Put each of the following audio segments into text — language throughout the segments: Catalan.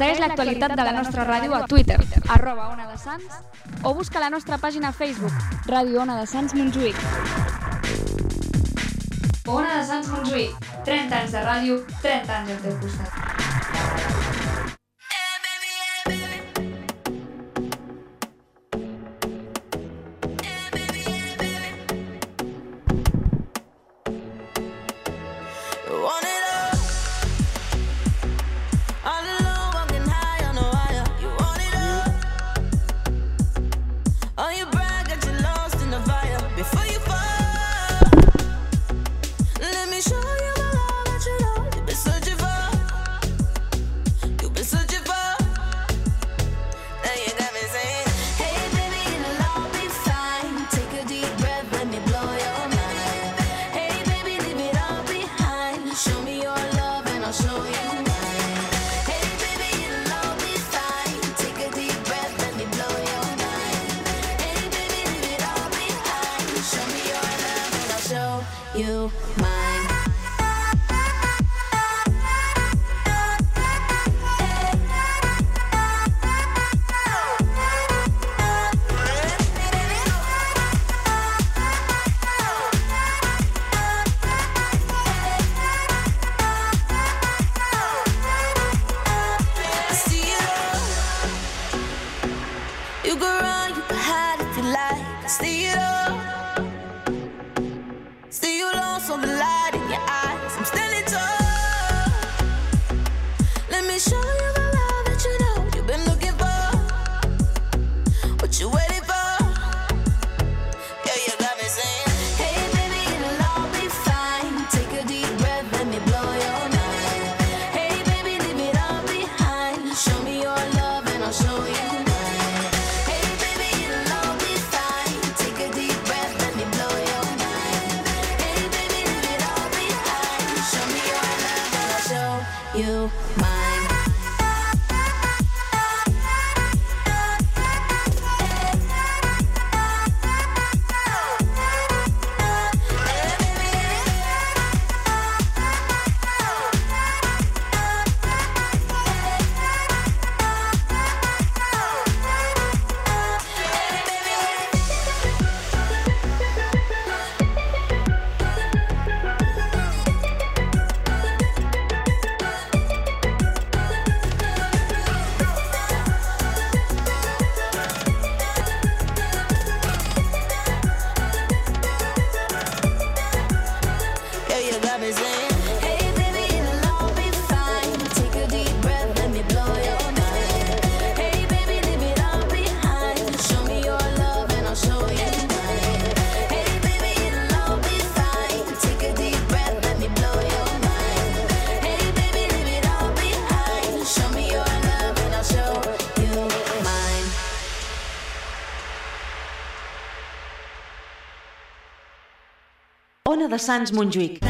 Segueix l'actualitat de la nostra ràdio a Twitter, arroba Ona de Sants, o busca la nostra pàgina a Facebook, Ràdio Ona de Sants Montjuïc. Ona de Sants Montjuïc, 30 anys de ràdio, 30 anys al teu costat. De Sants Montjuïc.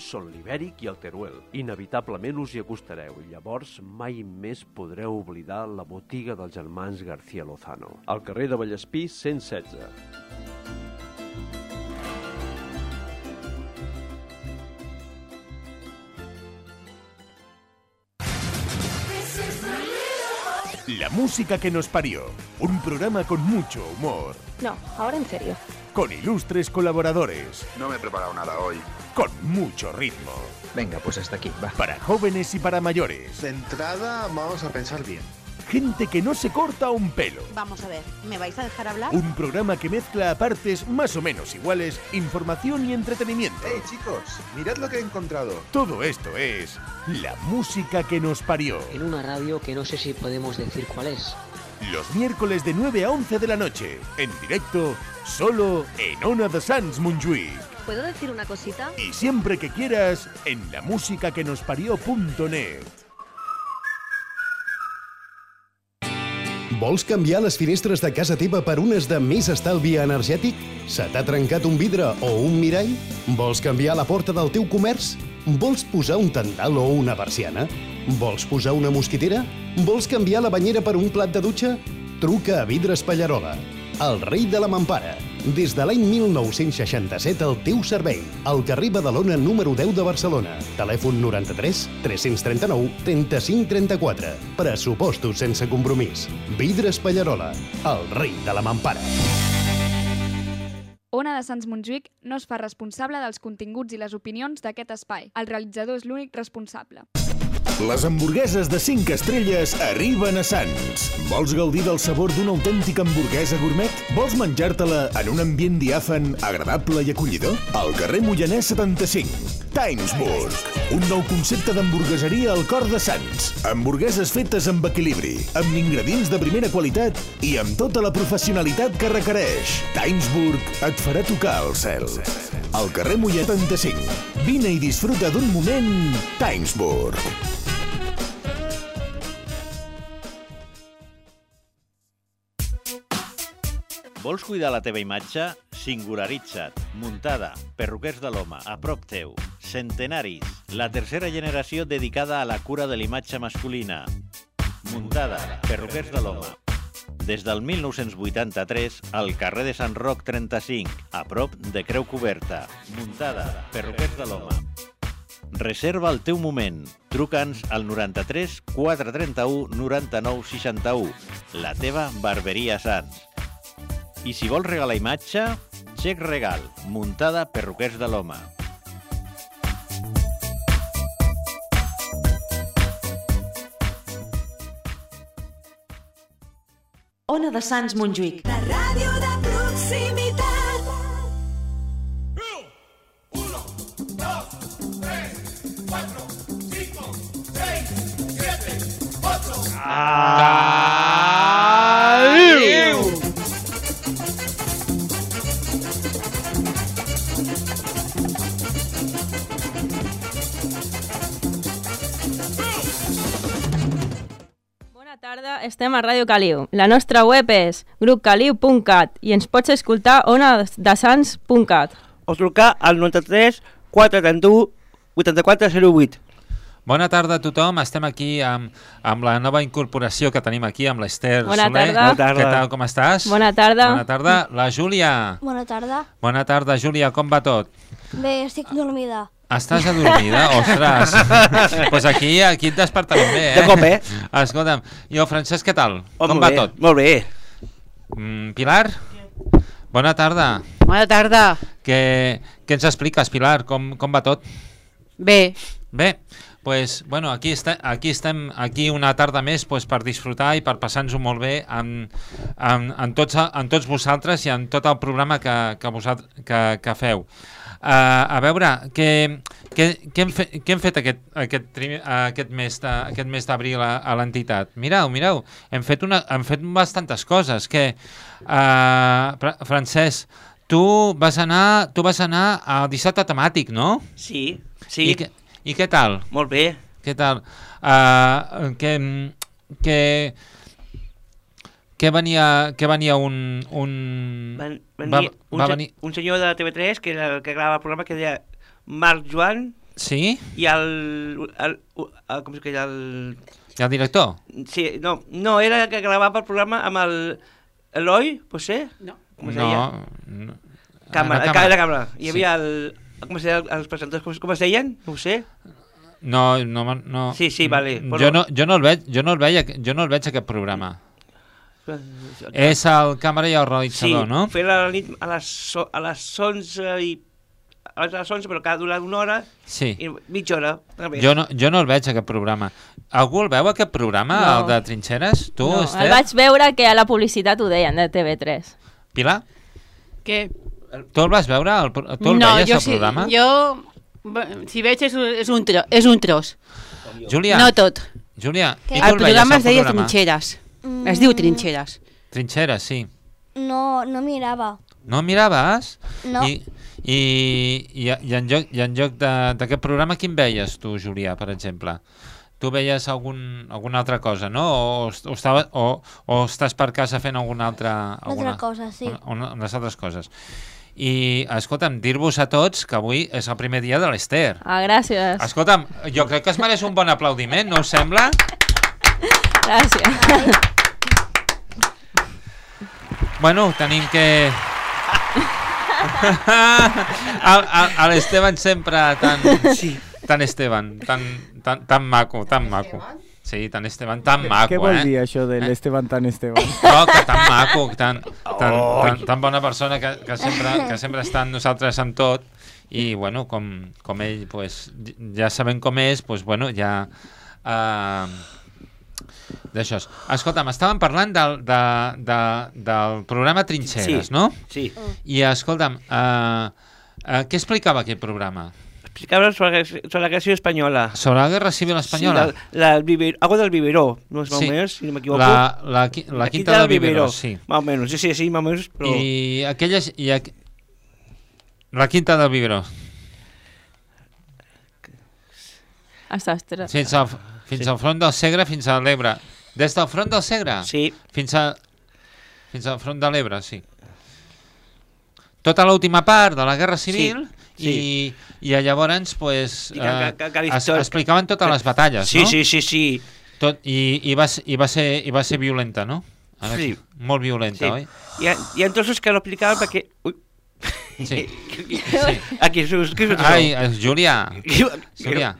són l'ibèric i el teruel. Inevitablement us hi acostareu i llavors mai més podreu oblidar la botiga dels germans García Lozano. Al carrer de Vallespí 116. La música que nos parió. Un programa con mucho humor. No, ahora en serio. Con ilustres colaboradores. No me he preparado nada hoy. Con mucho ritmo. Venga, pues hasta aquí, va. Para jóvenes y para mayores. De entrada, vamos a pensar bien. Gente que no se corta un pelo. Vamos a ver, ¿me vais a dejar hablar? Un programa que mezcla a partes más o menos iguales información y entretenimiento. ¡Hey, chicos! Mirad lo que he encontrado. Todo esto es la música que nos parió. En una radio que no sé si podemos decir cuál es. Los miércoles de 9 a 11 de la noche. En directo, solo en Ona de Sans Montjuïc. ¿Puedo decir una cosita? Y siempre que quieras, en la música que nos parió.net. Vols canviar les finestres de casa teva per unes de més estalvi energètic? Se t'ha trencat un vidre o un mirall? Vols canviar la porta del teu comerç? Vols posar un tendal o una persiana? Vols posar una mosquitera? Vols canviar la banyera per un plat de dutxa? Truca a Vidres Pallarola, el rei de la mampara. Des de l'any 1967 al teu servei. Al carrer Badalona número 10 de Barcelona. Telèfon 93 339 35 34. Pressupostos sense compromís. Vidres Pallarola, el rei de la mampara. Ona de Sants Montjuïc no es fa responsable dels continguts i les opinions d'aquest espai. El realitzador és l'únic responsable. Les hamburgueses de 5 estrelles arriben a Sants. Vols gaudir del sabor d'una autèntica hamburguesa gourmet? Vols menjar-te-la en un ambient diàfan, agradable i acollidor? Al carrer Moianès 75. Timesburg. Un nou concepte d'hamburgueseria al cor de Sants. Hamburgueses fetes amb equilibri, amb ingredients de primera qualitat i amb tota la professionalitat que requereix. Timesburg et farà tocar el cel. Al carrer Moianès 75. Vine i disfruta d'un moment Timesburg. Vols cuidar la teva imatge? Singularitza't. Muntada. Perruquers de l'home. A prop teu. Centenaris. La tercera generació dedicada a la cura de l'imatge masculina. Muntada. Perruquers de l'home. Des del 1983, al carrer de Sant Roc 35, a prop de Creu Coberta. Muntada. Perruquers de l'home. Reserva el teu moment. Truca'ns al 93 431 99 61. La teva barberia Sants. I si vols regalar imatge, xec regal, muntada perruquers de l'home. Ona de Sants Montjuïc. La ràdio de proximitat. Adéu! Tarda, estem a Ràdio Caliu. La nostra web és grupcaliu.cat i ens pots escoltar a onadesans.cat. o trucar al 93 431 8408. Bona tarda a tothom, estem aquí amb, amb la nova incorporació que tenim aquí, amb l'Ester Bona Soler. tarda. Bona tarda. Què tal, com estàs? Bona tarda. Bona tarda. La Júlia. Bona tarda. Bona tarda, Júlia, com va tot? Bé, estic dormida. Estàs adormida? Ostres! Doncs pues aquí, aquí et despertarem bé, eh? De cop, eh? Escolta'm, i el Francesc, què tal? Oh, com va bé, tot? Molt bé. Mm, Pilar? Bona tarda. Bona tarda. Què, què ens expliques, Pilar? Com, com va tot? Bé. Bé, pues, bueno, aquí, està, aquí estem aquí una tarda més pues, per disfrutar i per passar-nos-ho molt bé amb, amb, amb, tots, amb tots vosaltres i amb tot el programa que, que, vosalt, que, que feu. Uh, a veure, què, què, què, hem, fe, què hem fet aquest, aquest, aquest mes de, aquest mes d'abril a, a l'entitat? Mireu, mireu, hem fet, una, hem fet bastantes coses. Que, uh, Francesc, tu vas anar, tu vas anar al dissabte temàtic, no? Sí, sí. I, que, i què tal? Molt bé. Què tal? Uh, que, que, que venia, que venia un... un Van, va, un, va venir... un senyor de TV3 que, era, el que grava el programa que deia Marc Joan Sí? i el, el, el, com es que el... I el director? Sí, no, no, era el que gravava el programa amb el Eloi, potser? No. Com es no, deia? no. Càmera, el no, cara de la càmera. Sí. Hi havia el... Com es deia, els presentadors, com, com es deien? No ho sé. No, no, no. Sí, sí, vale, Jo però- no, jo no el veig, jo no el veig, jo no el veig aquest programa. És el càmera i el realitzador, sí, no? fer a la nit a les, so- a les 11 i... De les 11, però que ha durat una hora Sí. i mitja hora. també. Jo no, jo no el veig aquest programa. Algú el veu aquest programa, No. el de Trinxeres? Tu, no, Esther? el vaig veure que a la publicitat ho deien, de TV3. Pilar? Què? Tu el vas veure? El, tu el no, veies, jo, el sí, programa? jo, si veig, és, un- és, un, tro, és un tros. Júlia? No tot. Júlia, i tu El el veies, programa el es deia programa? Trinxeres. Mm. Es diu trinxeres. Trinxeres, sí. No, no mirava. No miraves? No. I, i, i, i en lloc, i en lloc de- d'aquest programa, quin veies tu, Julià, per exemple? Tu veies algun, alguna altra cosa, no? O, o, estava, o, o estàs per casa fent alguna altra... Alguna, cosa, sí. Una, una, unes altres coses. I, escolta'm, dir-vos a tots que avui és el primer dia de l'Ester. Ah, gràcies. Escolta'm, jo crec que es mereix un bon aplaudiment, no us sembla? Gràcies. Bueno, tenim que... el, el, el Esteban sempre tan... Sí. Tan Esteban, tan, tan, tan maco, tan maco. Sí, tan Esteban, tan maco, Què vol eh? dir això de l'Esteban tan Esteban? No, que tan maco, tan, tan, tan, tan bona persona que, que, sempre, que sempre està amb nosaltres en tot i bueno, com, com ell pues, ja sabem com és, pues, bueno, ja uh, d'això. Escolta'm, estàvem parlant del, de, de, del programa Trinxeres, Sí, no? sí. I escolta'm, uh, uh, què explicava aquest programa? Explicava sobre, sobre la creació espanyola. Sobre la Guerra Civil Espanyola? Sí, la, la viver, algo del Viveró, no más Sí. o menos, si no me equivoco. La- la qui- la quinta del Viveró, sí. Más o menos, sí, sí, sí, más o menos, pero... I aquelles... I aqu... La quinta del Viveró. Hasta estres. Fins fins al front del Segre, fins a l'Ebre. Des del front del Segre? Sí. Fins, a, fins al front de l'Ebre, sí. Tota l'última part de la Guerra Civil sí. i, i llavors pues, que- eh, que- que la es, explicaven totes les batalles, Sí, no? sí, sí, sí. Tot, i, i, va, i, va ser, I va ser violenta, no? Ara, Sí. Molt violenta, Sí. oi? Hi ha, hi ha trossos que no explicaven perquè... Ui. Sí. Aquí, què és, què és? Ai, eh, Julià. Julià.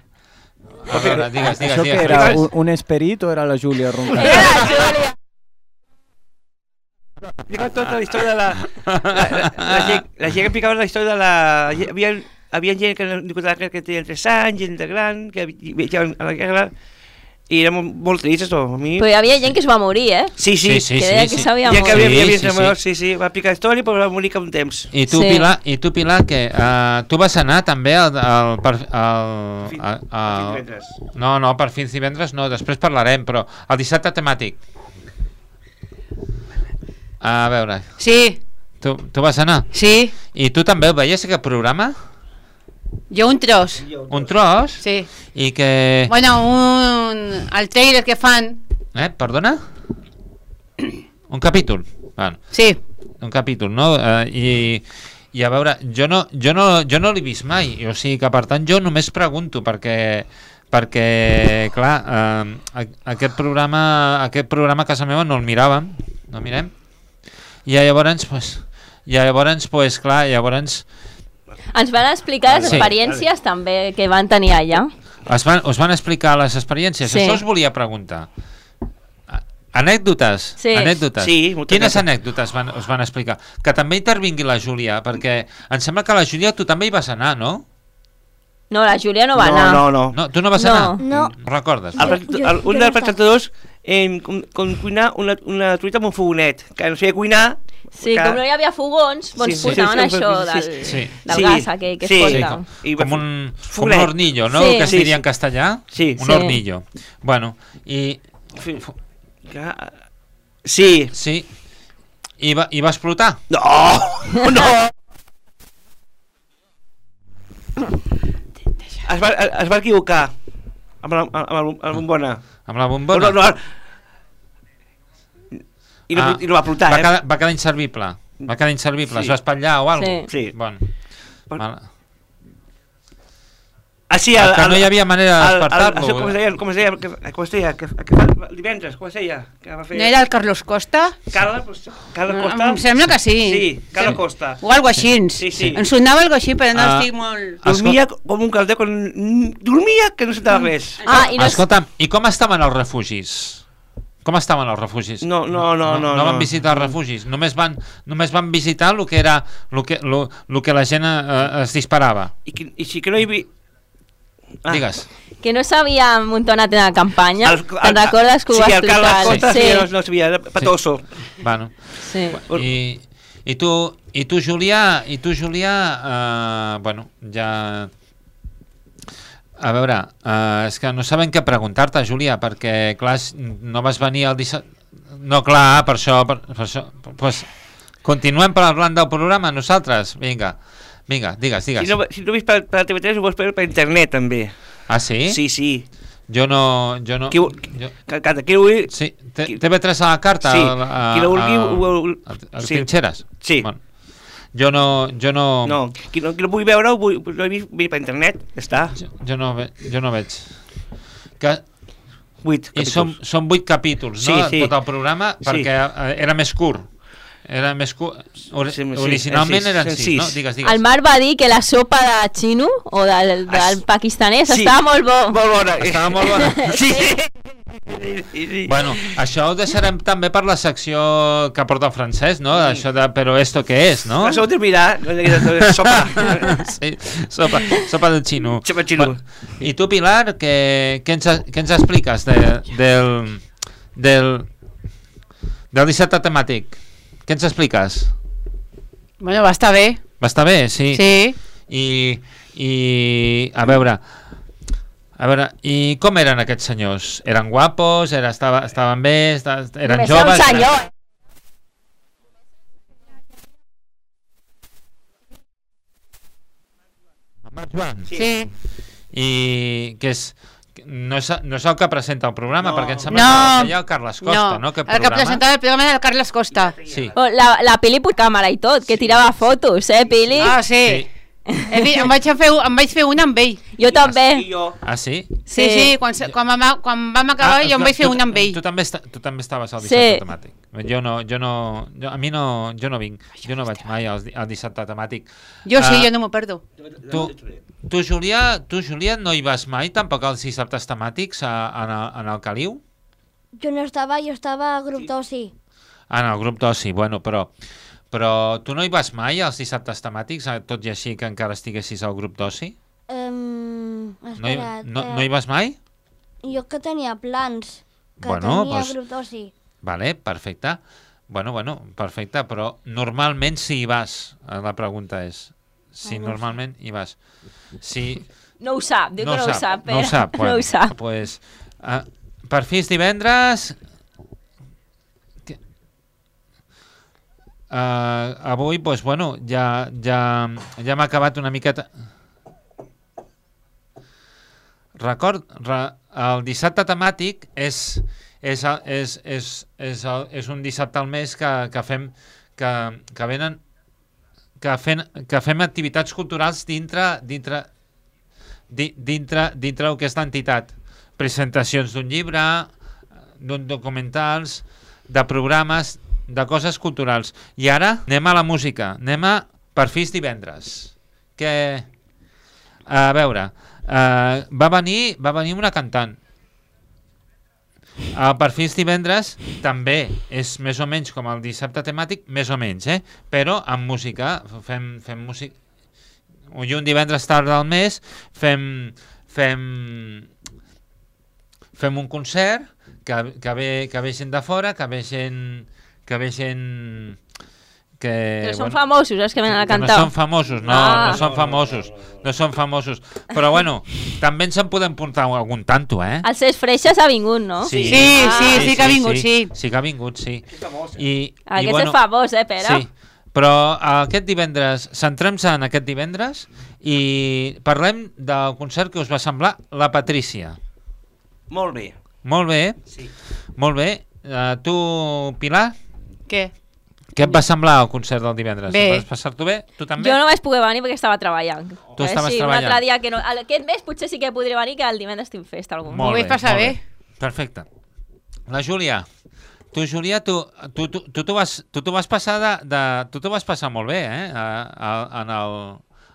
A veure, digues, digues, Això digues. que era un, un esperit o era la Júlia roncant? Explica tota la història de la... La, la, la, gent, la gent explicava la història de la... Hi havia, havia gent que, que, que tenia 3 anys, gent de gran, que viatjaven a la guerra, i era molt, molt trist, això, a mi. Però hi havia gent que es va morir, eh? Sí, sí. Que deia que s'havia Ja que mort. havia, Sí, havia, sí, sí. sí, sí, va explicar història, però va morir cap un temps. I tu, Sí. Pilar, i tu, Pilar, que uh, tu vas anar també al, al, al, al, per al, divendres. no, no, per fins divendres no, després parlarem, però el dissabte temàtic. A veure, Sí, tu, tu vas anar? sí. I tu també el veies, aquest programa? Jo un tros. Un tros? Sí. I que... Bueno, un... el trailer que fan... Eh, perdona? Un capítol. Bueno, Sí. un capítol, no? Eh, i, I a veure, jo no, jo no, jo no l'he vist mai, o sigui que per tant jo només pregunto perquè perquè, clar, eh, aquest programa aquest programa a casa meva no el miràvem, no el mirem, i llavors, pues, i llavors, pues, clar, llavors Ens van explicar les Sí. experiències també que van tenir allà. es van, us van explicar les experiències, Sí. això us volia preguntar. Anècdotes? Sí. Anècdotes. Sí, Quines anècdotes. anècdotes van, us van explicar? Que també intervingui la Júlia, perquè em sembla que la Júlia tu també hi vas anar, no? No, la Júlia no va no, anar. No, no, No, tu no vas No. anar? No. Recordes? El, Jo- jo- el, un dels presentadors en, com, com cuinar una, una truita amb un fogonet, que no sabia cuinar. Sí, que- com no hi havia fogons, doncs Sí, sí, posaven sí, sí, això sí, del, sí. Sí. del Sí. gas aquell que Sí. es Sí, porta. com, I va com, fer- un, com un hornillo, no? Sí. Que es Sí, diria sí. en castellà. Sí. Un Sí. hornillo. Bueno, i... Que- Sí. Sí. I va, i va explotar? No, no. es, va, es va equivocar amb la, amb la, amb la bombona. Amb la bombona? No, no, no. I no, Ah, i no va plotar, va eh? Quedar, va quedar inservible. Va quedar inservible. Sí. Es va espatllar o alguna Sí. Sí. Bueno. Val. Ah, sí, Ah, que no hi havia manera de el- el- despertar-lo. això Com es deia, com es deia, que, com es deia, que, que fa el divendres, com es deia? Que va fer... No era el Carlos Costa? Carla, pues, Carla No, Costa? Em sembla que sí. Sí, Carla Sí. Costa. O algo així. Sí, sí. Em sonava algo així, però no Ah, estic molt... Dormia com un calder, con... dormia que no sentava res. Ah, i no. Escolta'm, i com estaven els refugis? Com estaven els refugis? No, no, no, no, no van no. visitar els refugis, només van, només van visitar el que era el que, lo, lo que la gent eh, es disparava. I, que, i sí que no hi havia... Ah. Digues. Que no s'havia amuntonat en la campanya. El- Te'n recordes que ho va sí, el explicar? Carles Costa sí. sí. no, no sabia, era patoso. Bueno, sí. i, i tu, i tu Julià, i tu Julià, eh, bueno, ja... A veure, eh, és que no sabem què preguntar-te, Julià, perquè, clar, no vas venir el dissabte... No, clar, per això... Per, per això pues, continuem parlant del programa nosaltres? Vinga, vinga, digues, digues. Si no, si no ho vist per, per TV3, ho vols veure per internet, també. Ah, sí? Sí, sí. Jo no... Jo no Qui, ho- jo, que, qui ho vulgui... sí, T- TV3 a la carta? Sí, al- a, qui no vulgui... a- ho- ho- a, a, sí. trinxeres? Sí. Bueno, jo no... Jo no, No, qui no, qui no pugui veure-ho, vull- ho he vist, vist per internet, ja està. jo no, ve, jo no veig. Que, Vuit I són, són vuit capítols, Sí, no? sí. Tot el programa, Sí. perquè eh, era més curt. Era més. Ori Sí, sí, originalment sis, eren sis, sis. no? Digues, digues. El Marc va dir que la sopa de xino o del, del pakistanès Sí. estava molt bo. Molt bona. Estava molt bona. Sí. Bueno, això ho deixarem també per la secció que porta el francès, no? Això de però esto què és, no? Això ho de mirar, no de sopa. sí, sopa, sopa del xino. Sopa xino. I tu, Pilar, què, què, ens, què ens expliques de, del, del, del dissabte temàtic? Què ens expliques? Bueno, va estar bé. Va estar bé, sí. Sí. I, i a veure, a veure, i com eren aquests senyors? Eren guapos? Era, estava, estaven bé? Esta, eren Només era un joves? senyor. Marc Joan? Sí. I que és no és, no és el que presenta el programa, No. perquè em sembla No. que feia el Carles Costa, no? no. Aquest el que presentava el programa era el Carles Costa. Sí. La, la Pili per càmera i tot, que tirava fotos, eh, Pili? Ah, sí. He vi- em, vaig fer, em vaig fer una amb ell. Jo també. jo. Ah, sí? Sí, sí, quan, se- quan, vam, quan vam acabar jo em vaig fer tu- una amb ell. Tu també, esta, tu també estaves al Sí. dissabte temàtic. Jo no, jo no, jo, a mi no, jo no vinc, jo no vaig mai al, al dissabte temàtic. Jo sí, Ah, jo no m'ho perdo. Tu, tu, Julià, tu, Julià, no hi vas mai tampoc als dissabtes temàtics a, en, el, en el Caliu? Jo no estava, jo estava a grup d'oci. Ah, en el grup d'oci, bueno, però, però tu no hi vas mai als dissabtes temàtics, eh, tot i així que encara estiguessis al grup d'oci? Um, No, hi, no, eh, no hi vas mai? Jo que tenia plans, que Bueno, tenia doncs- grup d'oci. Vale, perfecte. Bueno, bueno, perfecte, però normalment si hi vas, eh, la pregunta és, si Ah, no normalment hi vas. Si... No ho sap, diu no que no ho ho sap. no ho sap, no ho sap. Pues, uh, per fi és divendres... Uh, avui, pues, bueno, ja, ja, ja m'ha acabat una miqueta... Record, re, el dissabte temàtic és, és, és, és, és, és un dissabte al mes que, que fem que, que venen que, fem, que fem activitats culturals dintre dintre di- dintre, dintre el que és l'entitat. Presentacions d'un llibre d'un documentals de programes de coses culturals. I ara anem a la música. Anem a per fi és divendres. Que a veure uh, va venir va venir una cantant. El perfil divendres també és més o menys com el dissabte temàtic, més o menys, eh? però amb música, fem, fem música i un divendres tard del mes fem fem fem un concert que, que, ve, que ve gent de fora que ve gent que ve gent que, Que són famosos, els que venen a que no cantar. són famosos, no, Ah. no són famosos, no són famosos. Però bueno, també ens en podem portar algun tanto, eh? El Cesc Freixas ha vingut, no? Sí, sí, sí que ha vingut, sí. Sí que ha vingut, sí. I, Aquest és famós, eh, Pere? Sí, però aquest divendres, centrem-se en aquest divendres i parlem del concert que us va semblar La Patrícia. Molt bé. Molt bé, Sí. molt bé. Uh, tu, Pilar, Què? què et va semblar el concert del divendres? Bé. Vas passar-t'ho bé? Tu també? Jo no vaig poder venir perquè estava treballant. Tu estaves sí, treballant. Un altre dia que no... Aquest mes potser sí que podré venir, que el divendres tinc festa. Algun. Molt vaig passar molt bé. Perfecte. La Júlia, tu, Júlia, tu tu, tu, tu, t'ho vas, tu vas passar de, de, tu t'ho vas passar molt bé, eh? A, a, en, el,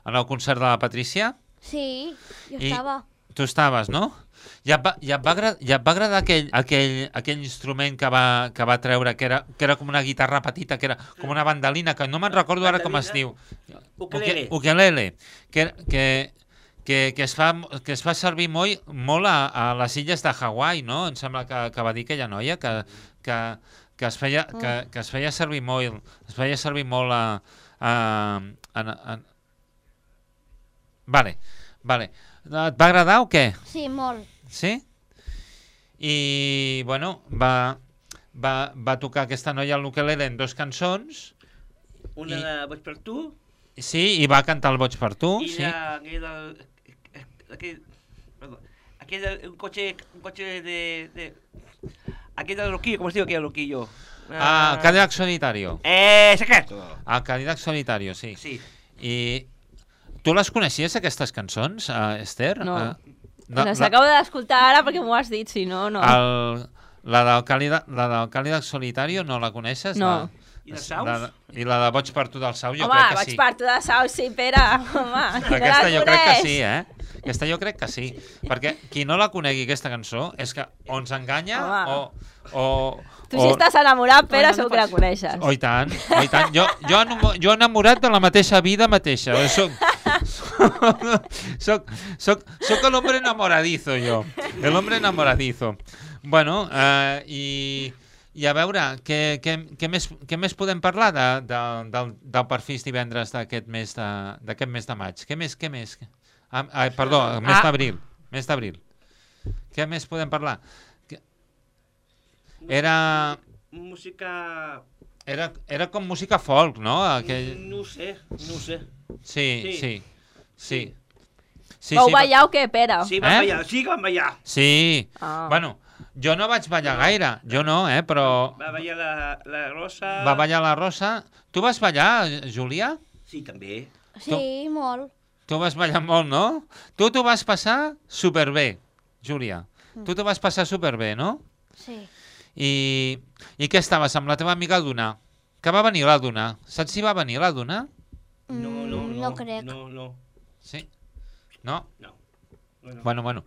en el concert de la Patrícia. Sí, jo I- estava. Tu estaves, no? Ja et va, ja et va, agra- ja et va agradar aquell, aquell, aquell instrument que va, que va treure, que era, que era com una guitarra petita, que era com una bandalina, que no me'n recordo ara com es diu. Ukelele. Uke- Ukelele. Que, que, que, que, es fa, que es fa servir molt, molt a, a les illes de Hawaii, no? Em sembla que, que va dir aquella noia que, que, que, es feia, que, que es feia servir molt, es feia servir molt a, a, a, a, Vale, vale. Et va agradar o què? Sí, molt. Sí? I, bueno, va, va, va tocar aquesta noia al ukelele en dos cançons, Una de Boig per tu sí, i va cantar el Boig per tu, i sí. la, aquell del... Aquell, perdó, aquell del, un cotxe, un cotxe de, de... Aquell del loquillo, com es diu aquell loquillo? Ah, Cadillac Solitario. Eh, secreto. Ah, Cadillac Solitario, sí. Sí. I tu les coneixies, aquestes cançons, uh, Esther? No. Uh, Les acabo d'escoltar ara perquè m'ho has dit, si no, no. El, la del Càlida, la del Càlida Solitario no la coneixes? No. La, I de Saus? La, I la de Boig per tu del Sau, jo home, crec que sí. per tu de Sau, sí, Pere, home, no Aquesta la jo crec que sí, eh? Aquesta jo crec que sí. Perquè qui no la conegui, aquesta cançó, és que o ens enganya Home. o... o Tu o, si estàs enamorat, Pere, Home, no segur que la coneixes. Oh, i tant, oh, i tant. Jo, jo, jo enamorat de la mateixa vida mateixa. Soc, soc, soc, soc el hombre enamoradizo, jo. El hombre enamoradizo. Bueno, eh, i, i a veure, què, què, què, més, què més podem parlar de, de, del, del perfil divendres d'aquest mes, de, d'aquest mes de maig? Què més, què més? Ah, ah, perdó, mes Ah. d'abril. Mes d'abril. Què més podem parlar? Era... Música... Era, era com música folk, no? Aquell... No ho sé, no ho sé. Sí, Sí. sí, sí. sí. Vau va- ballar o què, Pere? Sí, vam Eh? ballar, sí que vam ballar. Sí. Ah. Bueno, jo no vaig ballar gaire, jo no, eh, però Va ballar la, la Rosa... va ballar la Rosa. Tu vas ballar, Júlia? Sí, també. Sí, molt. Tu vas ballar molt, no? Tu t'ho vas passar superbé, Júlia. Tu t'ho vas passar superbé, no? Sí. I, I què estaves amb la teva amiga Duna? Que va venir la Duna. Saps si va venir la Duna? No, no, no. no crec. No, no. Sí? No? No. Bueno. Bueno, bueno.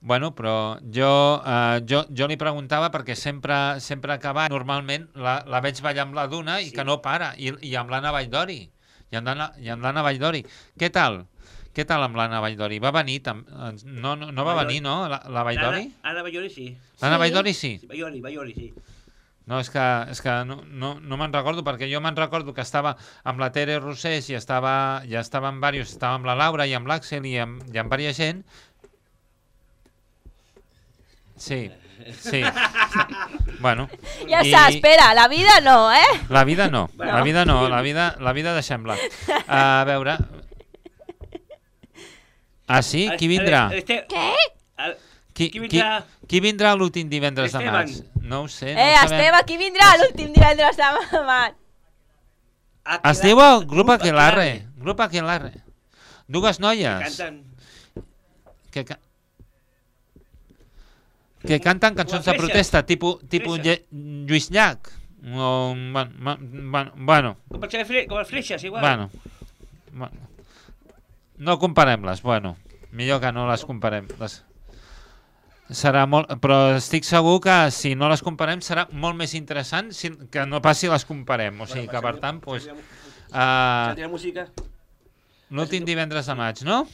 Bueno, però jo, eh, jo, jo li preguntava perquè sempre, sempre que va, normalment la, la veig ballar amb la Duna i Sí. que no para, i, i amb l'Anna Valldori. I amb l'Anna i amb l'Anna Valldori. Què tal? Què tal amb l'Anna Valldori? Va venir? Tam... eh, No, no, no va Valldori. venir, no? La, la Valldori? Ara Vallori sí. L'Anna Sí. Valldori sí? Sí, Vallori, Vallori, sí. No, és que, és que no, no, no me'n recordo, perquè jo me'n recordo que estava amb la Tere Rossés i estava, ja estava amb diversos, estava amb la Laura i amb l'Àxel i amb, i amb diversa gent. Sí, sí. bueno. Ja i- saps, Pere, la vida no, eh? La vida no, Bueno. la vida no, la vida, la vida deixem-la. A veure... Ah, sí? Qui vindrà? Este... Què? El... Qui, qui qui, vindrà? qui vindrà l'últim divendres de Esteban. maig? No ho sé. No Eh, ho. Esteve, qui vindrà l'últim divendres de maig? Es diu el Grup Aquelarre. Grup Aquelarre. Dues noies Canten. que, ca que canten cançons de protesta, tipus. Lle- Lluís Llach. O, bueno, bueno, bueno, Com, el fle... com les fletxes, igual. bueno, bueno. No comparem-les, bueno. Millor que no les comparem. Les... Serà molt... Però estic segur que si no les comparem serà molt més interessant si... que no pas si les comparem. O sigui que, per tant, doncs... Uh, música. L'últim divendres de maig, no?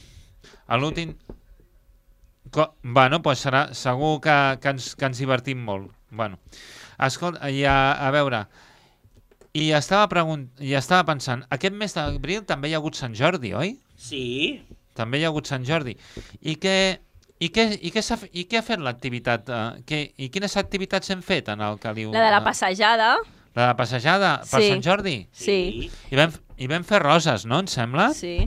L'últim... Bueno, doncs serà segur que, que, ens, que ens divertim molt. Bueno, escolta, i a, a veure, i estava, pregunt, i estava pensant, aquest mes d'abril també hi ha hagut Sant Jordi, oi? Sí. També hi ha hagut Sant Jordi. I què, i què, i què, fe- i què ha fet l'activitat? Eh, què, I quines activitats hem fet en el Caliu? La de la eh, passejada. La de la passejada per Sí. Sant Jordi? Sí. I vam, I vam fer roses, no, em sembla? Sí.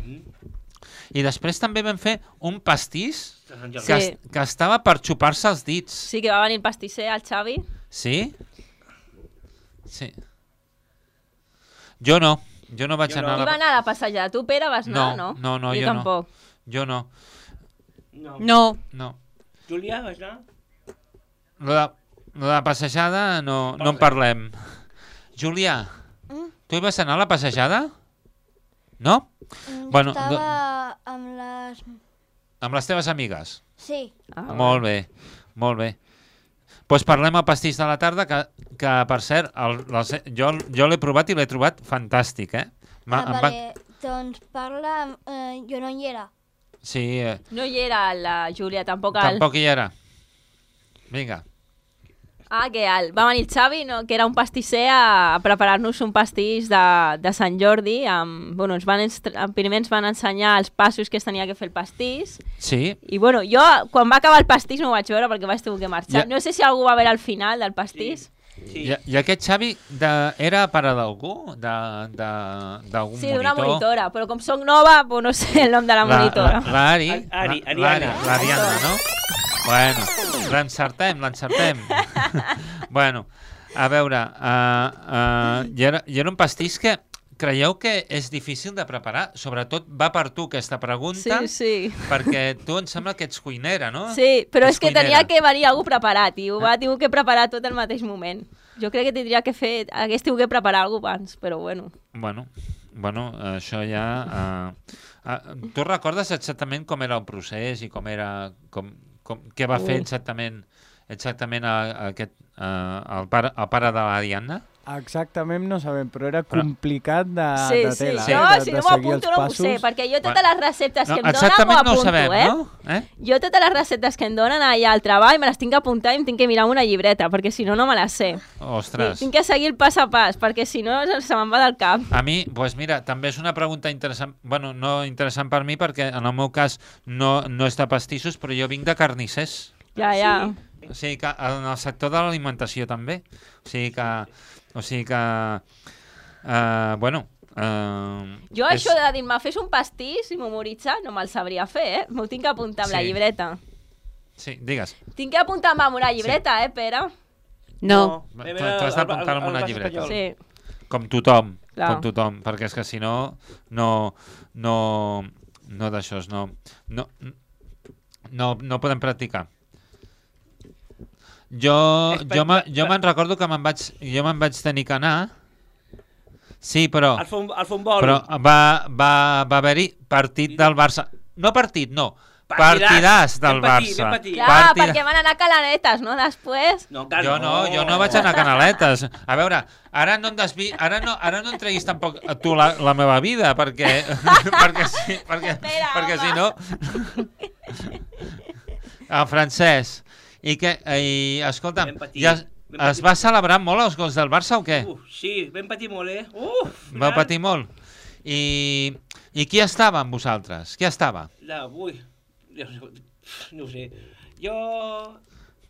I després també vam fer un pastís De Sant Jordi. que, Sí. es, que estava per xupar-se els dits. Sí, que va venir el pastisser, el Xavi. Sí? Sí. Jo no. Jo no vaig Jo no. anar a va la... anar a la passejada? Tu, Pere, vas No, anar, no? no, no, jo, jo no. tampoc. Jo no. No. No. No. Júlia, vas anar? Lo de, lo de la passejada no, no en parlem. Júlia, Mm? tu hi vas anar a la passejada? No? Mm, Bueno, Estava amb les... Amb les teves amigues? Sí. Ah, Molt bé, molt bé. Doncs pues parlem al pastís de la tarda, que, que per cert, el, el, jo, jo l'he provat i l'he trobat fantàstic, eh? Ma, ah, em va, vale. Doncs parla... Eh, jo no hi era. Sí, eh, No hi era la Júlia, tampoc el... tampoc hi era. Vinga. Ah, que el... va venir el Xavi, no? que era un pastisser, a, preparar-nos un pastís de, de Sant Jordi. Amb, bueno, ens van, enst- primer ens van ensenyar els passos que es tenia que fer el pastís. Sí, I bueno, jo quan va acabar el pastís no ho vaig veure perquè vaig tenir que marxar. Ja- No sé si algú va veure al final del pastís. Sí. I, I aquest Xavi de, era pare d'algú? De- de- D'algun Sí, d'una monitor? monitora, però com soc nova, pues no sé el nom de la monitora. La, la, Ari, Ari, la- Ariana. l'Ari, l'Ariana, no? Bueno, l'encertem, l'encertem. bueno, a veure, uh, uh, i, era, i era un pastís que creieu que és difícil de preparar? Sobretot va per tu aquesta pregunta, Sí, sí. perquè tu em sembla que ets cuinera, no? Sí, però és que cuinera. tenia que venir algú preparat i ho va tenir que preparar tot al mateix moment. Jo crec que tindria que fer, hagués tingut que preparar alguna cosa abans, però bueno. Bueno, bueno això ja... Uh, uh, tu recordes exactament com era el procés i com era... Com, com, què va fer Ui. exactament exactament a, a aquest, uh, el, pare, el pare de la Diana? Exactament no sabem, però era complicat de, sí, de sí, tela. jo eh? de, si de no m'ho apunto no ho sé, perquè jo totes les receptes No, que em donen exactament m'ho no ho apunto, sabem, eh? no? Eh? Jo totes les receptes que em donen allà al treball me les tinc que apuntar i em tinc que mirar una llibreta, perquè si no, no me les sé. Ostres. Tinc que seguir el pas a pas, perquè si no se me'n va del cap. A mi, doncs mira, també és una pregunta interessant, bueno, no interessant per mi perquè en el meu cas no, no és de pastissos, però jo vinc de carnissers. Ja, ja. O sigui que en el sector de l'alimentació també. O sigui que... O sigui que... Uh, bueno... Uh, Jo això de dir-me fes un pastís i memoritzar no me'l sabria fer, eh? M'ho tinc que apuntar amb la Sí. llibreta. Sí, digues. Tinc que apuntar-me amb una llibreta, eh, Pere? No. Tu t'has d'apuntar amb una llibreta. Sí. Com tothom, Clar. com tothom, perquè és que si no, no, no, no d'això, no, no, no, no podem practicar. Jo, jo, me, jo me'n recordo que me'n vaig, jo me'n vaig tenir que anar, sí, però, Al, fum, al futbol. però va, va, va haver-hi partit del Barça, no partit, no, Partidàs. partidàs del ben Barça. patit. Clar, Partida- perquè van anar calanetes, no? Després. No, jo no, jo no vaig anar a Canaletes. A veure, ara no em desvi... Ara no, ara no em treguis tampoc a tu la, la meva vida, perquè... perquè, sí, perquè, Espera, perquè si home. no... El francès. I que, i, escolta, Ben patit, ja, es patit. va celebrar molt els gols del Barça o què? Uf, sí, ben patir molt, eh? Uf! Vau patir molt? I, I qui estava amb vosaltres? Qui estava? La, ui, no, sé. Jo...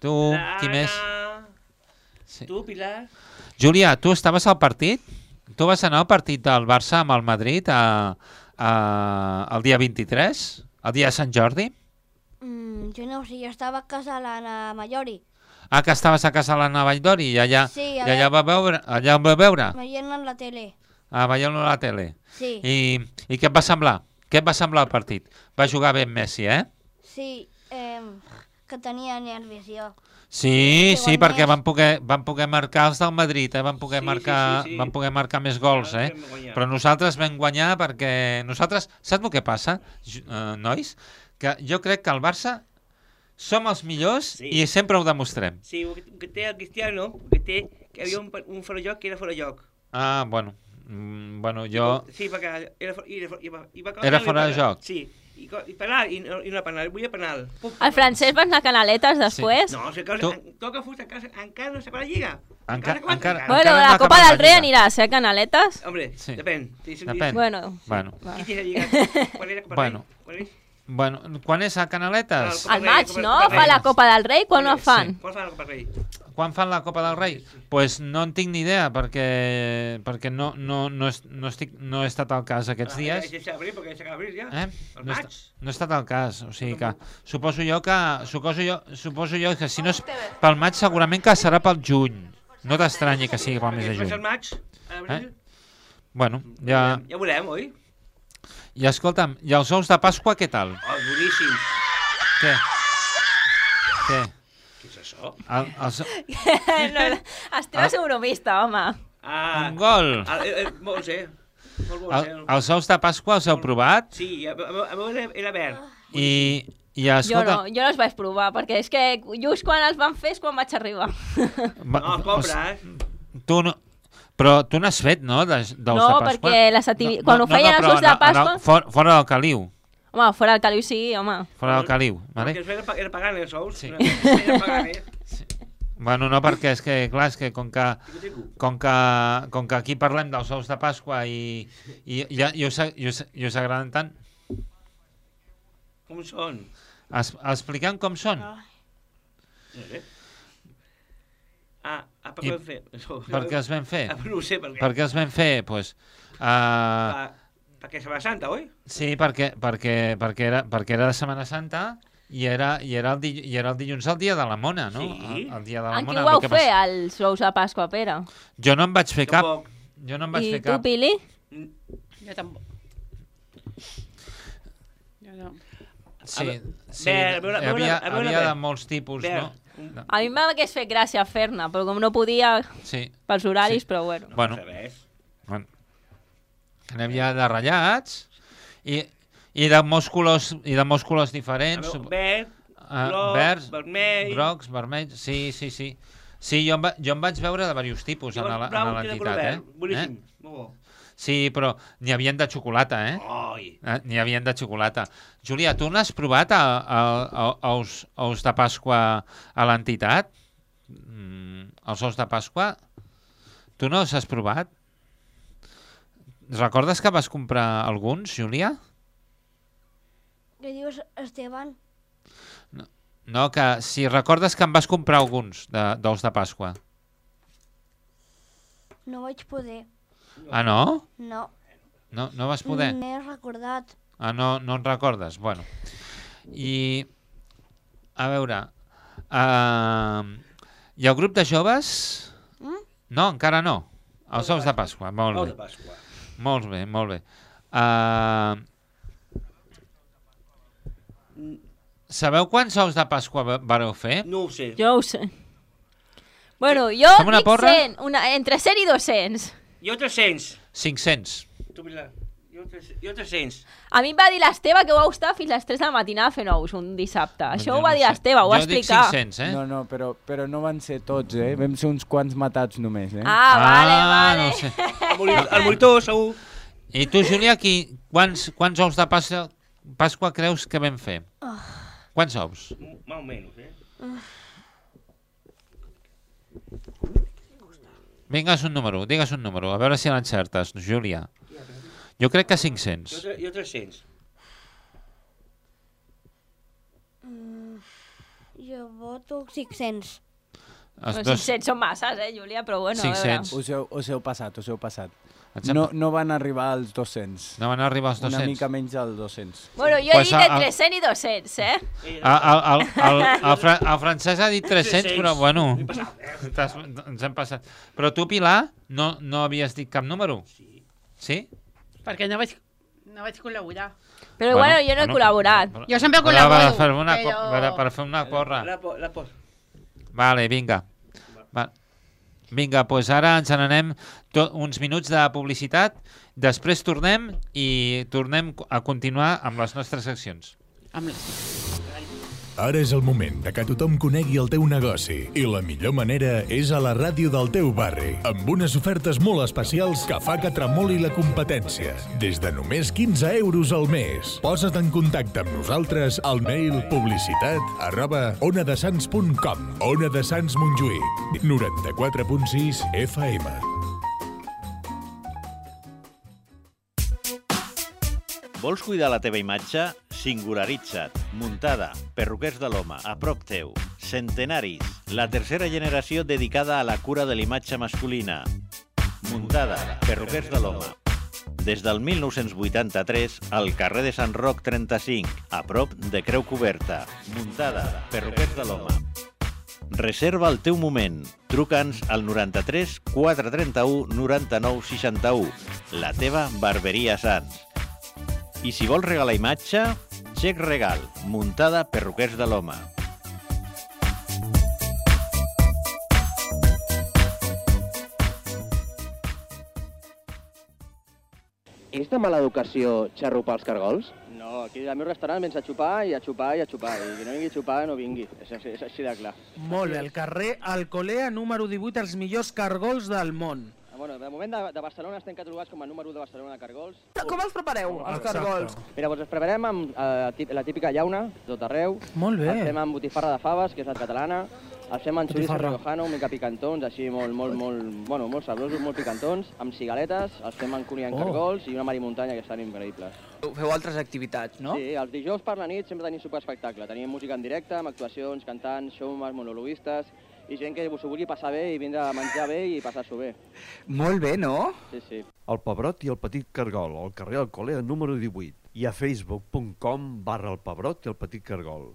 Tu, la qui més? Sí. Tu, Pilar? Júlia, tu estaves al partit? Tu vas anar al partit del Barça amb el Madrid a, a, el dia 23? El dia de Sant Jordi? Mm, jo no ho sé, jo estava a casa de l'Anna Mallori. Ah, que estaves a casa de l'Anna Valldori i allà, Sí, i a allà, va veure, allà va veure? Veient en la tele. A veient-lo a la tele. Sí. I, I què et va semblar? Què et va semblar el partit? Va jugar bé Messi, eh? Sí, eh, que tenia nervis jo. Sí, Que sí, perquè van poder, van poder marcar els del Madrid, eh? van, poder Sí, sí, marcar, sí, sí. van poder marcar més gols, eh? però nosaltres vam guanyar perquè nosaltres, saps el que passa, eh, nois? Que jo crec que el Barça som els millors Sí. i sempre ho demostrem. Sí, el que, que té el Cristiano, que té que hi havia un, un fora joc que era fora joc. Ah, bueno, mm, bueno, jo... Sí, perquè era, i era, i va, i va Era fora de joc. Sí, i, i penal, i, no- i no penal, volia penal. Pum, El francès va anar a canaletes després. No, si encara, Tu- toca fut, encara, encara no s'acaba la lliga. Enca- acabat, encara- encara. Bueno, no la Copa del Rei anirà a ser canaletes. Hombre, Sí. depèn. Sí, sí, Depèn. Bueno, Bueno, Qui té la lliga? Quan era Copa Bueno. Rei? Bueno, quan és a Canaletes? Al maig, no? Fa la Copa del Rei, quan ho Sí. fan? Quan fa la Copa Rei? Quan fan la Copa del Rei? pues no en tinc ni idea, perquè, perquè no, no, no, es- no, estic, no he estat al cas aquests Ah, dies. És abril, perquè és abril ja. Eh? El No, maig. està, no he estat al cas, o sigui que suposo jo que suposo jo, suposo jo que si no és pel maig segurament que serà pel juny. No t'estranyi que sigui pel mes de Perquè és el juny. maig, abril. Eh? Bueno, ja... Ja veurem, oi? I escolta'm, i els ous de Pasqua què tal? Oh, boníssims. Què? Què? Què és això? El, els, no, Esteve ser bromista, home. Ah, un gol! Ah, eh, eh, molt sé. Molt bon, El, sé. els ous de Pasqua els heu provat? Sí, a, a, a, era, verd. I, i Jo escolta... no, jo no els vaig provar, perquè és que just quan els van fer és quan vaig arribar. va- No, compra, eh? Tu no... Però tu n'has fet, no, de- d'ous No, de Pasqua? perquè les activi- quan ho feien els però ous de Pasqua- For, fora del caliu. Home, fora del caliu sí, home. Fora del caliu, vale? Perquè pa- era pagant, els ous. Sí. Era, era pagant, eh? Bueno, no, perquè és que, clar, és que com que, com que, com que aquí parlem dels ous de Pasqua i, i, i, i, us, i, us, i us agraden tant, Com són? es, expliquem com són. No sé. Ah, ah per I- què fer? No, Per què els vam fer? Ah, no ho sé, per què. Per què els vam fer? Pues, uh, Ah, perquè és Setmana Santa, oi? sí, perquè, perquè, perquè, era, perquè era de Setmana Santa i era, i, era el di, i era el dilluns el dia de la mona, no? Sí. El, el dia de la En qui mona. ho vau que fer, pas- els ous de Pasqua, Pere? Jo no en vaig fer cap. Jo no en vaig I fer tu, cap. Pili? Jo tampoc. Jo no. Sí, sí Ver, a veure- a hi havia, veure- a veure- havia de molts tipus, Ver. no? no? A mi m'hagués fet gràcia fer-ne, però com no podia Sí. pels horaris, Sí. però bueno. Bueno, bueno. N'hi havia de ratllats i, i de molts colors i de molts colors diferents. Verd, Ah, groc, verds, vermell. grocs, vermells, sí, sí, sí. Sí, jo em, va, jo em vaig veure de diversos tipus Jo en l'entitat, eh? boníssim, molt bo. Sí, però n'hi havia de xocolata, eh? Oi. Eh, N'hi havia de xocolata. Júlia, tu n'has provat a, a, a, ous, ous de Pasqua a l'entitat? Mm, els ous de Pasqua? Tu no els has provat? Recordes que vas comprar alguns, Júlia? Què dius, Esteban? No, que si recordes que em vas comprar alguns de- d'ous de, de Pasqua. No vaig poder. Ah, no? No. No, no vas poder? N'he recordat. Ah, no, no en recordes? Bueno. I, a veure, uh, hi ha un grup de joves? Mm? No, encara no. Els ous de Pasqua, molt bé. de Pasqua. Molt bé, molt bé. Uh, sabeu quants ous de Pasqua va- vareu fer? No ho sé. Jo ho sé. Bueno, jo Fem una dic porra? 100, una, entre 100 i 200. Jo 300. 500. Tu, Pilar. Jo, tres- jo 300. A mi em va dir l'Esteve que vau estar fins les 3 de la matinada fent ous un dissabte. Això jo ho va no dir l'Esteve, ho va Jo dic explicar. 500, eh? No, no, però, però no van ser tots, eh? Vam ser uns quants matats només, eh? Ah, vale, vale. no sé. El monitor, el monitor segur. I tu, Júlia, qui, quants, quants ous de Pasqua, Pasqua creus que vam fer? Oh. Quants ous? Más o menos, eh? Vingues un número, digues un número, a veure si l'encertes, Júlia. Jo crec que 500. Jo, tre- jo 300. Mm, jo voto 500. Els dos... 500 són masses, eh, Júlia? Però bueno, a 500. veure. Us heu, us heu passat, us heu passat. No, no van arribar als 200. No van arribar als 200? Una mica menys als 200. Bueno, jo Pues he dit a- a- entre 100 i 200, eh? El, el, el, el, el, Fra el francès ha dit 300, però bueno, ens hem passat. Però tu, Pilar, no, no havies dit cap número? Sí? Perquè no vaig, no vaig col·laborar. Però bueno, jo no he col·laborat. Jo sempre col·laboro, per, una, però- per, per fer una porra. La, po- la pos. Vale, vinga. Va. Vinga, doncs ara ens n'anem uns minuts de publicitat, després tornem i tornem a continuar amb les nostres seccions. Amb... Ara és el moment de que tothom conegui el teu negoci i la millor manera és a la ràdio del teu barri, amb unes ofertes molt especials que fa que tremoli la competència. Des de només 15 euros al mes. Posa't en contacte amb nosaltres al mail publicitat arroba onadesans.com Ona de Sants Montjuïc, 94.6 FM. Vols cuidar la teva imatge? Singularitza't. Muntada. Perruquers de l'home. A prop teu. Centenaris. La tercera generació dedicada a la cura de l'imatge masculina. Muntada. Perruquers de l'home. Des del 1983, al carrer de Sant Roc 35, a prop de Creu Coberta. Muntada. Perruquers de l'home. Reserva el teu moment. Truca'ns al 93 431 99 61. La teva barberia Sants. I si vols regalar imatge, xec regal, muntada perruquers de l'home. És de mala educació xarrupar els cargols? No, aquí al meu restaurant vens a xupar i a xupar i a xupar. I qui no vingui a xupar no vingui. És, així- és així de clar. Molt bé, al carrer Alcolea, número 18, els millors cargols del món. Ah, Bueno, de moment de, de Barcelona estem catalogats com a número 1 de Barcelona de cargols. Com els prepareu, els cargols? Mira, doncs els preparem amb eh, la típica llauna, tot arreu. Molt bé. Els fem amb botifarra de faves, que és la catalana. Els fem amb xoriço Botifarra. riojano, mica picantons, així molt, molt, molt, bueno, molt sabrosos, molt picantons, amb cigaletes, els fem amb cunyant Oh. cargols i una marimuntanya que estan increïbles. Feu altres activitats, no? Sí, els dijous per la nit sempre tenim superespectacle. Tenim música en directe, amb actuacions, cantants, showmans, monologuistes i gent que s'ho vulgui passar bé i vindre a menjar bé i passar-s'ho bé. Molt bé, no? Sí, sí. El Pebrot i el Petit Cargol, al carrer Alcolea número 18 i a facebook.com barra el Pebrot i el Petit Cargol.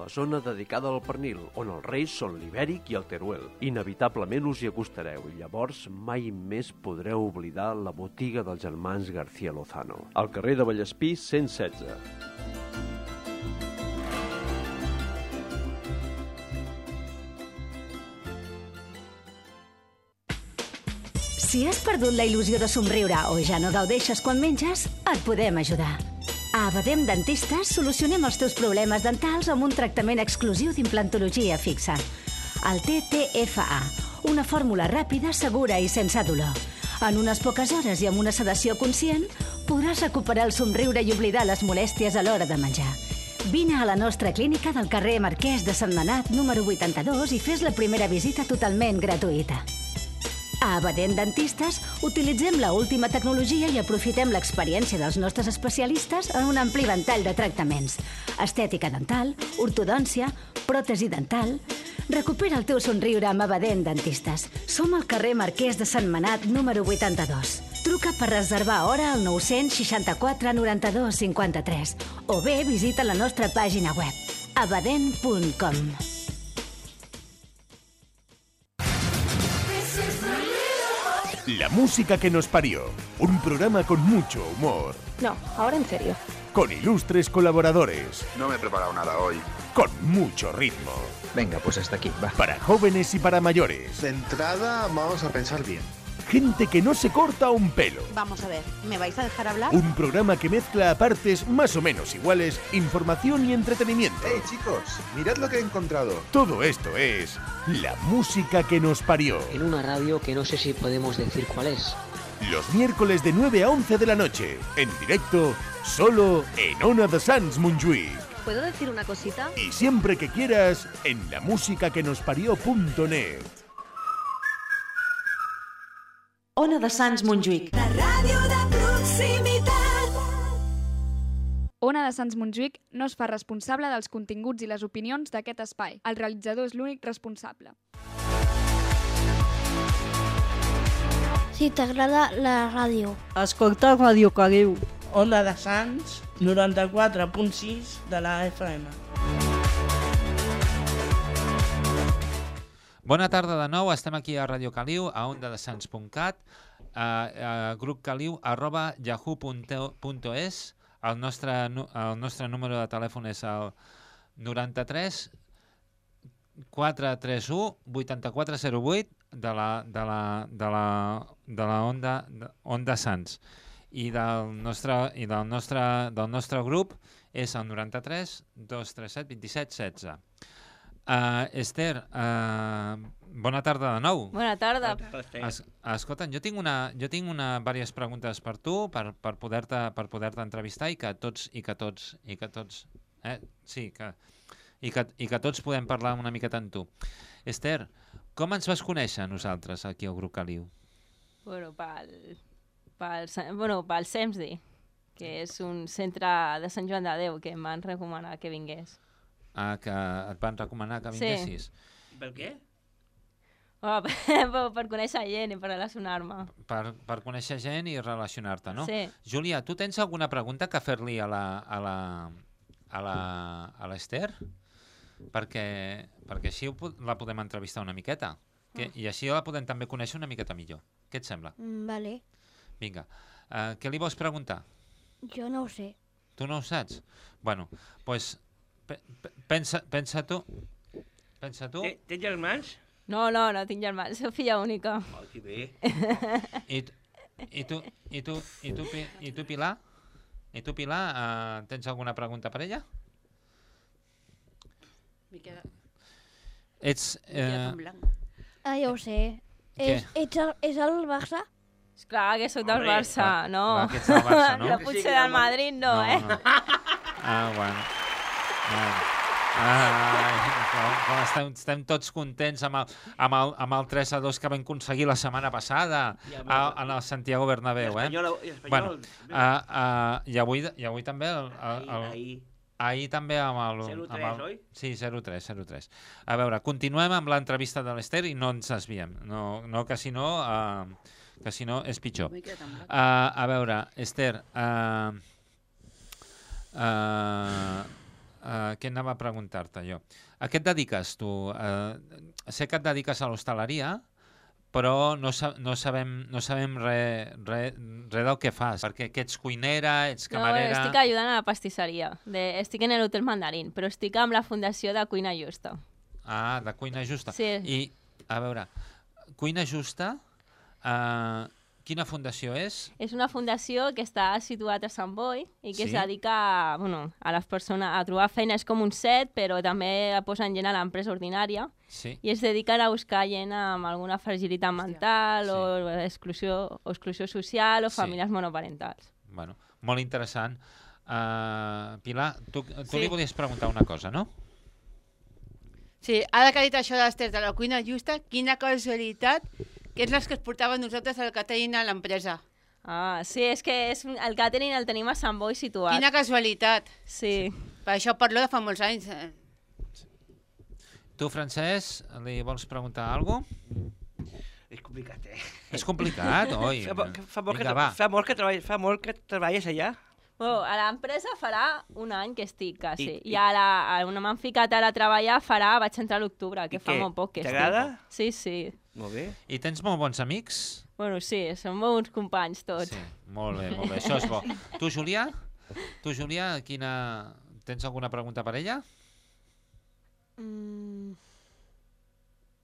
la zona dedicada al pernil, on els reis són l'ibèric i el teruel. Inevitablement us hi acostareu i llavors mai més podreu oblidar la botiga dels germans García Lozano. Al carrer de Vallespí 116. Si has perdut la il·lusió de somriure o ja no gaudeixes quan menges, et podem ajudar. A Abadem Dentistes solucionem els teus problemes dentals amb un tractament exclusiu d'implantologia fixa. El TTFA, una fórmula ràpida, segura i sense dolor. En unes poques hores i amb una sedació conscient, podràs recuperar el somriure i oblidar les molèsties a l'hora de menjar. Vine a la nostra clínica del carrer Marquès de Sant Manat, número 82, i fes la primera visita totalment gratuïta. A Abadent Dentistes utilitzem la última tecnologia i aprofitem l'experiència dels nostres especialistes en un ampli ventall de tractaments. Estètica dental, ortodòncia, pròtesi dental... Recupera el teu somriure amb Abadent Dentistes. Som al carrer Marquès de Sant Manat, número 82. Truca per reservar hora al 964 92 53 o bé visita la nostra pàgina web abadent.com. La música que nos parió. Un programa con mucho humor. No, ahora en serio. Con ilustres colaboradores. No me he preparado nada hoy. Con mucho ritmo. Venga, pues hasta aquí, va. Para jóvenes y para mayores. De entrada, vamos a pensar bien. Gente que no se corta un pelo. Vamos a ver, ¿me vais a dejar hablar? Un programa que mezcla a partes más o menos iguales información y entretenimiento. ¡Hey, chicos! Mirad lo que he encontrado. Todo esto es la música que nos parió. En una radio que no sé si podemos decir cuál es. Los miércoles de 9 a 11 de la noche. En directo, solo en Ona de Sans Montjuïc. ¿Puedo decir una cosita? Y siempre que quieras, en la música que nos parió.net. Ona de Sants Montjuïc. La ràdio de proximitat. Ona de Sants Montjuïc no es fa responsable dels continguts i les opinions d'aquest espai. El realitzador és l'únic responsable. Si t'agrada la ràdio. Escolta Ràdio Caliu. Onda de Sants, 94.6 de la FM. Bona tarda de nou, estem aquí a Radio Caliu, a ondadesans.cat, a, a grupcaliu arroba yahoo.es, el nostre, el nostre número de telèfon és el 93 431 8408 de la, de la, de la, de la Onda, de Onda Sants. I del nostre, i del nostre, del nostre grup és el 93 237 27 16. Uh, Esther, uh, bona tarda de nou. Bona tarda. Es, escolta, jo tinc una, jo tinc una diverses preguntes per tu per, per poder-te per poder entrevistar i que tots i que tots i que tots eh? sí, que, i, que, i que tots podem parlar una miqueta amb tu. Esther, com ens vas conèixer nosaltres aquí al grup Caliu? Bueno, pel, pel, bueno, pel SEMSDI, que és un centre de Sant Joan de Déu que em van recomanar que vingués. Ah, que et van recomanar que Sí. vinguessis? Per què? Oh, per, per conèixer gent i per relacionar-me. Per, per conèixer gent i relacionar-te, no? Sí. Júlia, tu tens alguna pregunta que fer-li a la, a la, a la, a l'Esther? Perquè, perquè així la podem entrevistar una miqueta. Que, Ah. I així la podem també conèixer una miqueta millor. Què et sembla? Mm, Vale. Vinga. Uh, què li vols preguntar? Jo no ho sé. Tu no ho saps? Bueno, doncs pues, pensa, pensa tu. Pensa tu. Té- Tens germans? No, no, no tinc germans, soc filla única. Oh, que bé. I, i, tu, i, tu, i, tu, i tu, Pilar? I tu, Pilar, uh, tens alguna pregunta per ella? Ets... Eh, Ah, ja ho sé. És, ets el, és el Barça? Esclar que sóc del Barça, no. va, que ets del Barça, no? no puc ser del Madrid, no, No, eh? no. Ah, bueno. Ai, com, com estem, estem tots contents amb el, amb, el, amb el 3 a 2 que vam aconseguir la setmana passada a, en el Santiago Bernabéu, eh? I Espanyol- i Espanyol bueno, uh, uh, i, avui, I avui també... El, el, el, ahir. ahir també amb el... 0-3, amb el, oi? Sí, 0-3, 0-3. A veure, continuem amb l'entrevista de l'Ester i no ens desviem. No, no que si no... Uh, que si no és pitjor. Uh, a veure, Esther, uh, uh, uh, què anava a preguntar-te jo? A què et dediques tu? Uh, sé que et dediques a l'hostaleria, però no, sa no sabem, no sabem res re, re del que fas, perquè que ets cuinera, ets No, camarera... estic ajudant a la pastisseria. De, estic en l'Hotel Mandarín, però estic amb la Fundació de Cuina Justa. Ah, de cuina justa. Sí. I, a veure, cuina justa, uh, quina fundació és? És una fundació que està situada a Sant Boi i que Sí. es dedica a, bueno, a les persones a trobar feina. És com un set, però també posen gent a l'empresa ordinària Sí. i es dediquen a buscar gent amb alguna fragilitat mental o exclusió, o exclusió social o Sí. famílies monoparentals. Bueno, molt interessant. Uh, Pilar, tu, tu Sí. li volies preguntar una cosa, no? Sí, ara que ha dit això de les tres de la cuina justa, quina casualitat que és les que es portaven nosaltres al catering a l'empresa. Ah, sí, és que és, el catering el tenim a Sant Boi situat. Quina casualitat. Sí. Per això parlo de fa molts anys. eh. Tu, Francesc, li vols preguntar alguna cosa? És complicat, eh? És complicat, oi? Fa, fa, molt, Vinga, que, va. fa, molt que treballes, fa molt que treballes allà. Bueno, a l'empresa farà un any que estic, quasi. I- I, i- a la, a on m'han ficat ara a treballar farà, vaig entrar a l'octubre, que I fa què? molt poc que estic. T'agrada? Sí, sí. Molt bé. I tens molt bons amics? Bueno, sí, som bons companys tots. Sí, molt bé, molt bé. Això és bo. Tu, Julià? Tu, Julià, quina... Tens alguna pregunta per ella? Mm,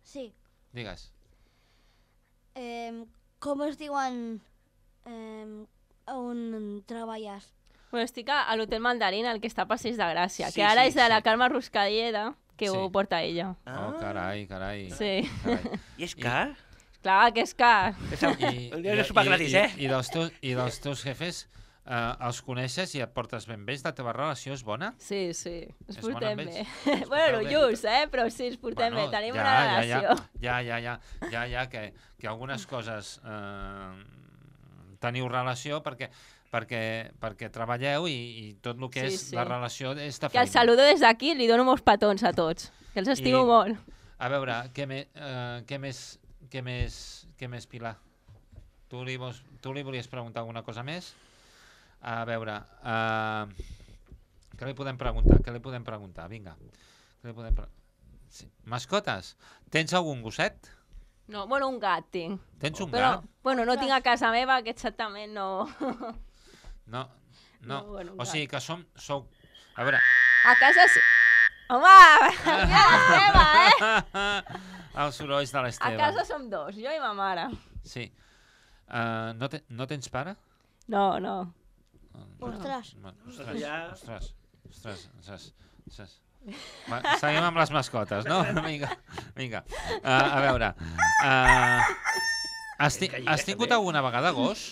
sí. Digues. Eh, com es diuen eh, on treballes? Bueno, estic a, a l'Hotel Mandarín, el que està a Passeig de Gràcia, Sí, que ara sí, és de la sí. Carme Ruscadieda, que Sí. ho porta ella. Oh, carai, carai. Sí. Carai. I és car? Clar, que és car. I, dia de sopar gratis, eh? I, i, dels teus, I dels teus jefes eh, els coneixes i et portes ben bé? La teva relació és bona? Sí, sí, ens És portem bé. bueno, just, eh? Però sí, ens portem bé, tenim una relació. Ja, ja, ja, ja, ja, que, que algunes coses eh, teniu relació perquè perquè, perquè treballeu i, i tot el que Sí, és sí. la relació és de Que el feina. saludo des d'aquí, li dono molts petons a tots, que els estimo I- molt. A veure, què, me, uh, què, més, què, més, què més, Pilar? Tu li, vols, tu li volies preguntar alguna cosa més? A veure, uh, què li podem preguntar? Què li podem preguntar? Vinga. Què li podem pre... sí. Mascotes? Tens algun gosset? No, bueno, un gat tinc. Tens un Però, gat? bueno, no tinc a casa meva, que exactament no... No, no. No, bueno, o sigui que som, sou... A veure... A casa sí. Home, mira l'Esteve, eh? Els sorolls de A l'Esteve. casa som dos, jo i ma mare. Sí. Uh, no, te, no tens pare? No, no. Ostres. No, Ostres, Ja. ostres, ostres, ostres, ostres. Va, seguim amb les mascotes, no? Vinga, vinga. Uh, a veure, uh, has, ti has tingut alguna vegada gos?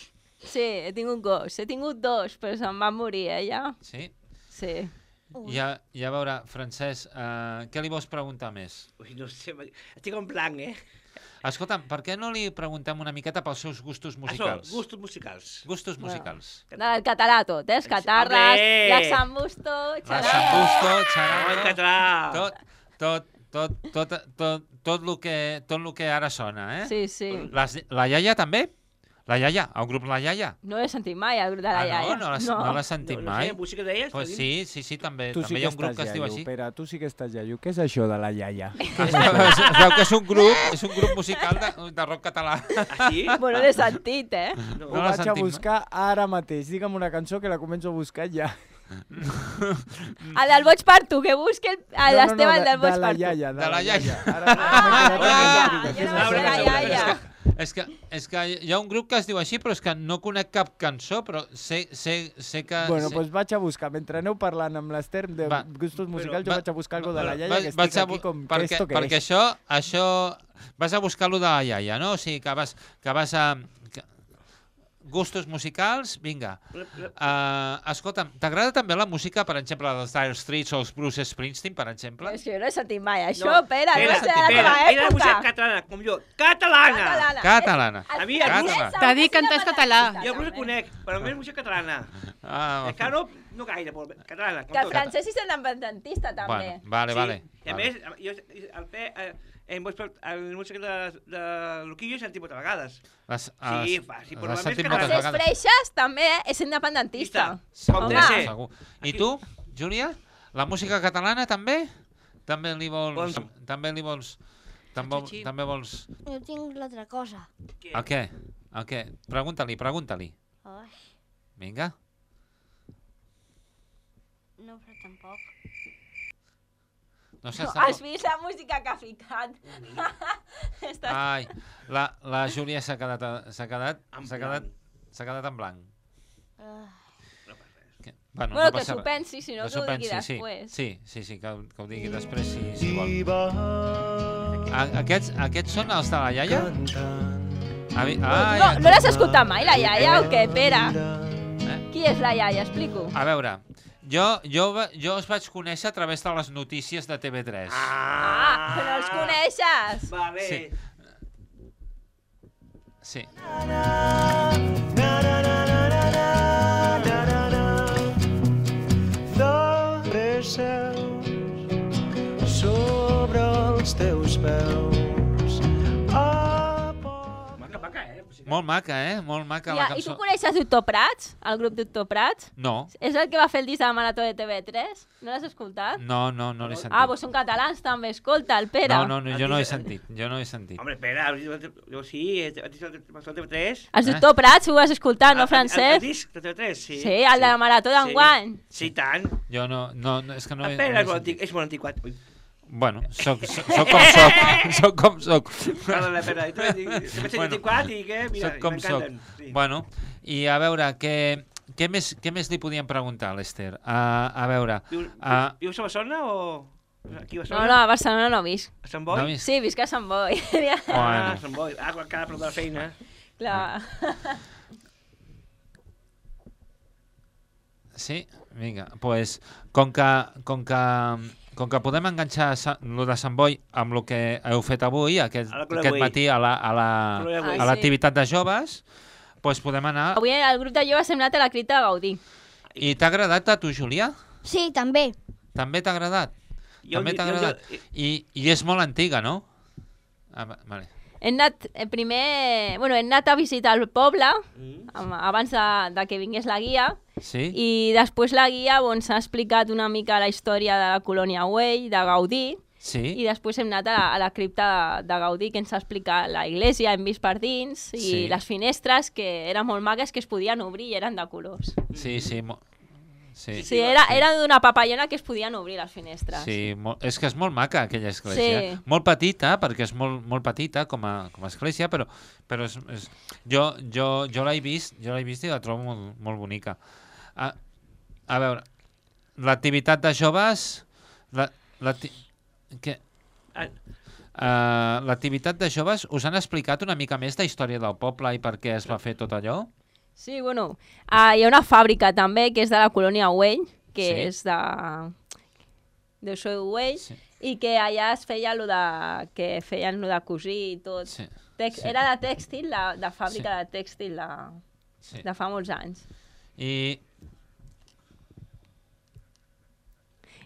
Sí, he tingut gos. He tingut dos, però se'n van morir, eh, ja. Sí? Sí. I a, i a veure, Francesc, uh, què li vols preguntar més? Ui, no sé, estic en blanc, eh? Escolta'm, per què no li preguntem una miqueta pels seus gustos musicals? Això, gustos musicals. Gustos musicals. Del català tot, eh? Els catarres, Hombre! la sambusto, La. Sambusto, Xaranga... en català. Tot, tot, tot, tot, tot, tot, el que, tot el que ara sona, eh? Sí, sí. Les, la iaia també? La iaia, el grup La Iaia? No he sentit mai el grup de la ah, iaia. no? No no. l'has sentit No, no mai? feia música d'elles, Pues tenim? sí, sí, sí, també. Tu també sí hi ha un grup que es diu així. Pere, tu sí que estàs iaio. Què és això de la iaia? es, es, es veu que és un grup, és un grup musical de, de rock català. Ah, sí? Bueno, l'he sentit, eh? No, No Ho vaig a mai? buscar ara mateix. Digue'm una cançó que la començo a buscar ja. El del Boig per tu, que busqui el, el no, Esteve, no, el del de, Boig de la per tu. iaia. De la iaia. Ara, Ah, amb jo la no sé la iaia. És És que, és que hi ha un grup que es diu així, però és que no conec cap cançó, però sé, sé, sé que... Bueno, sé... doncs vaig a buscar. Mentre aneu parlant amb l'Ester de Va. gustos musicals, jo Va- vaig a buscar algo de la va- iaia, que vaig estic a aquí com... perquè, ¿Esto qué perquè es? això, això... Vas a buscar lo de la iaia, no? O sigui, que vas, que vas a... Gustos musicals, vinga. Uh, escolta'm, t'agrada també la música, per exemple, dels Dire Straits o els Bruce Springsteen, per exemple? És que jo no he sentit mai això, No, Pere, no Pere, sé la Pere, teva era la música època. catalana, com jo. Catalana! Catalana. Catalana. A mi, el blues... Catalana. T'ha dit que entès català. Jo el el conec, però més música catalana. Ah, El caro, no gaire, però catalana. com Que el francès és independentista, també. Bueno, vale, sí. vale. I a més, jo, el fe, eh, en vols, el música de, de Loquillo he sentit moltes vegades. Les, Sí, les- va, sí, les però la més moltes Els vegades. Freixes també és independentista. Com deve ser. Segur. I tu, Júlia? La música catalana també? També li vols... També li vols... També, també vols... Jo tinc l'altra cosa. El què? El què? Pregunta-li, pregunta-li. Vinga. no, però tampoc. No saps Has vist la música que ha ficat? Està- Ai, la, la Júlia s'ha quedat... S'ha quedat... S'ha quedat... S'ha quedat en blanc. Que, bueno, Bueno, no que s'ho pensi, si no, que ho s'ho digui pensi, després. Sí, sí, sí, que, ho- que ho digui després, si, si vol. A, aquests, aquests són els de la iaia? Avi, ai, No, no l'has escoltat mai, la iaia, o què, Pere? Eh? Qui és la iaia? Explico. A veure, jo, jo, jo els vaig conèixer a través de les notícies de TV3. Ah, però els coneixes. Va bé. Sí. Sí. Sobre els teus peus. Molt maca, eh? Molt maca la Ja, I cançó. tu coneixes Doctor Prats? El grup Doctor Prats? No, És el que va fer el disc de la Marató de TV3? No l'has escoltat? no, no, no l'he sentit. Ah, doncs són catalans també, escolta, el Pere. No, no, no, jo no he sentit, jo no he sentit. Hombre, espera, jo sí, he dit el TV3. El Doctor Prats ho has escoltat, no, El- El, el francès? disc de TV3, sí. Sí, el de la Marató d'enguany. Sí, tant. Jo no, no, no és que no. Espera, és molt antiquat. Bueno, soc, soc, soc com soc, soc com soc. Perdona, espera, tu antiquat i què? Mira, soc com soc. sí. Bueno, i a veure, què, què, més, què més li podíem preguntar, l'Ester? Uh, a veure... Viu, Uh, vius a Barcelona o aquí a No, Barcelona? no, a Barcelona no visc. A Sant Boi? No visc? Sí, visc a Sant Boi. Ah, a Sant Boi. Ah, quan cada prop de la feina. Clar. sí? Vinga, doncs, pues, com que, com que, com que podem enganxar lo de Sant Boi amb el que heu fet avui, aquest, aquest matí a la- a la- a Ah, l'activitat de joves, doncs podem anar... Avui el grup de joves hem anat a la cripta de Gaudí. I t'ha agradat a tu, Julià? Sí, també. També t'ha agradat? Jo- També jo- t'ha jo- agradat? I, I és molt antiga, no? Ah, va- vale. Hem anat, eh, primer, bueno, hem anat a visitar el poble amb- abans de, de que vingués la guia Sí? i després la guia ens ha explicat una mica la història de la colònia Güell, de Gaudí, Sí? i després hem anat a la, a la cripta de, de Gaudí que ens ha explicat la iglesia, hem vist per dins, i Sí. les finestres que eren molt magues que es podien obrir i eren de colors. Sí, sí. Mo... Sí, Sí, era, era d'una papallona que es podien obrir les finestres. Sí, molt, és que és molt maca aquella església. Sí. Molt petita, perquè és molt, molt petita com a, com a església, però, però és, és, jo, jo, jo l'he vist, jo l'he vist i la trobo molt, molt bonica. A, a veure, l'activitat de joves... La, la, que, Ah. uh, l'activitat de joves, us han explicat una mica més de història del poble i per què es va fer tot allò? Sí, bueno, uh, hi ha una fàbrica també que és de la colònia Güell, que Sí. és de de Güell, i que allà es feia lo de, que feien lo de cosir i tot. Sí. Tex, Sí. Era de tèxtil, de, de fàbrica de tèxtil de, Sí. de fa molts anys. I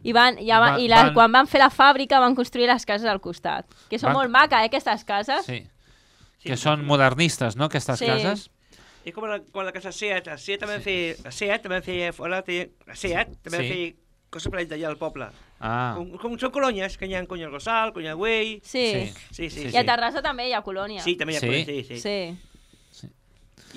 I, van, ja va, Va- i la, van- quan van fer la fàbrica van construir les cases al costat, que són Van- molt maques, eh, aquestes cases. Sí. que són modernistes, no?, aquestes Sí. cases. És com la, quan la casa Seat, la Seat també feia, la Seat també feia fora, la Seat també Sí. feia coses per allà al poble. Ah. Com, com són colònies, que hi ha Conya Rosal, Conya Güell... Sí. Sí, sí, I a Terrassa també hi ha colònia. Sí, també hi ha Sí? colònia, sí, sí. sí.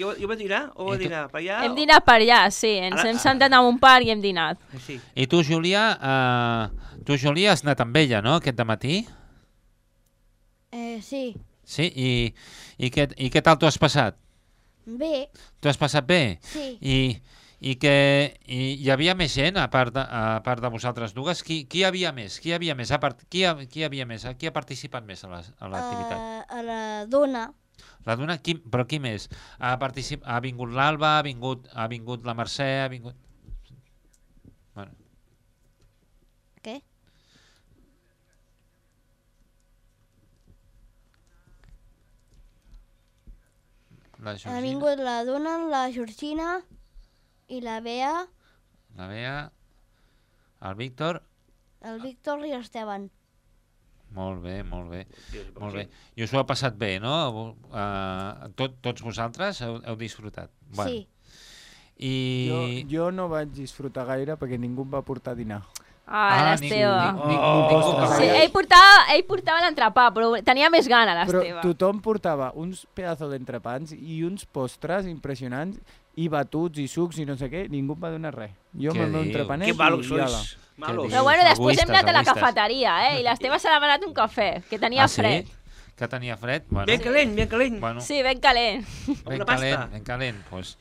Ho, i ho vas dinar? O tu- dinar per allà? Hem dinat per allà, sí. Ens Ara- hem sentat en un parc i hem dinat. Sí. I tu, Júlia, uh, tu, Júlia, has anat amb ella, no?, aquest matí? Eh, sí. Sí? I, i, què, I què tal t'ho has passat? Bé, T'ho has passat bé? Sí. I, i que i hi havia més gent a part de, a part de vosaltres dues? Qui, qui hi havia més? Qui hi havia més? A part, qui, hi, qui hi havia més? Qui ha participat més a la- a l'activitat? a, la dona, La Duna, qui, però qui més? Ha, particip, ha vingut l'Alba, ha vingut, ha vingut la Mercè, ha vingut... Bueno, què? La Ha Georgina, vingut la dona, la Georgina i la Bea, la Bea, el Víctor... el Víctor i l'Esteban. Molt bé, molt bé. Molt bé. I us ho ha passat bé, no? Uh, tot, tots vosaltres heu, heu disfrutat? Sí. I... Jo, jo no vaig disfrutar gaire perquè ningú em va portar a dinar. Ah, l'Esteve. Ni, ni, ni postres Sí, ell portava, ell portava l'entrepà, però tenia més gana Però l'Esteve. tothom portava uns pedazos d'entrepans i uns postres impressionants i batuts i sucs i no sé què, ningú em va donar res. Jo amb el meu entrepanet Que malos i, i sois. ala. Malos. Però bueno, després hem anat a la cafeteria, eh? I l'Esteve s'ha demanat un cafè, que tenia ah, sí? fred. Que tenia fred? Bueno, Ben calent, ben calent. Bueno, Sí, ben calent. ben una calent, pasta. ben calent. Pues,